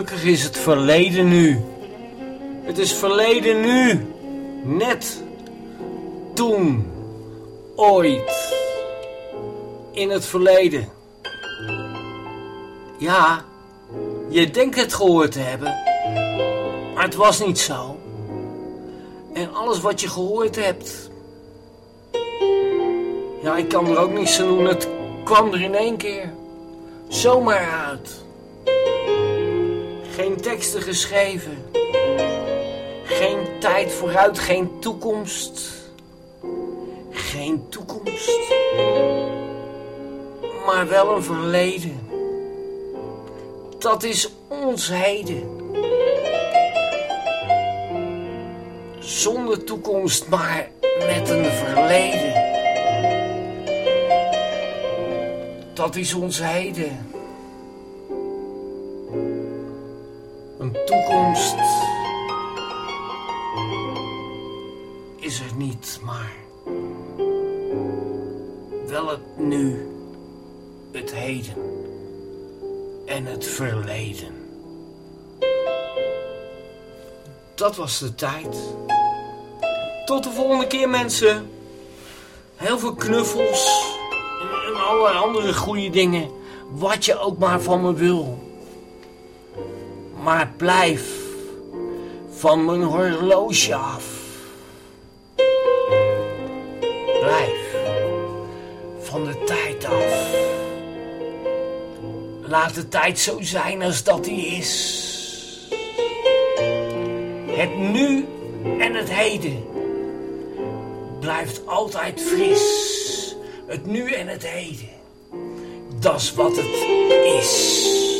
Gelukkig is het verleden nu. Het is verleden nu. Net. Toen. Ooit. In het verleden. Ja, je denkt het gehoord te hebben. Maar het was niet zo. En alles wat je gehoord hebt. Ja, ik kan er ook niets aan doen. Het kwam er in één keer. Zomaar. Geen teksten geschreven. Geen tijd vooruit, geen toekomst. Geen toekomst. Maar wel een verleden. Dat is ons heden. Zonder toekomst, maar met een verleden. Dat is ons heden. Dat was de tijd. Tot de volgende keer, mensen. Heel veel knuffels en, en allerlei andere goede dingen. Wat je ook maar van me wil. Maar blijf van mijn horloge af. Blijf van de tijd af. Laat de tijd zo zijn als dat die is. Het nu en het heden blijft altijd fris. Het nu en het heden. Dat is wat het is.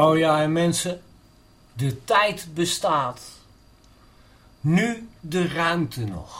Oh ja, en mensen, de tijd bestaat. Nu de ruimte nog.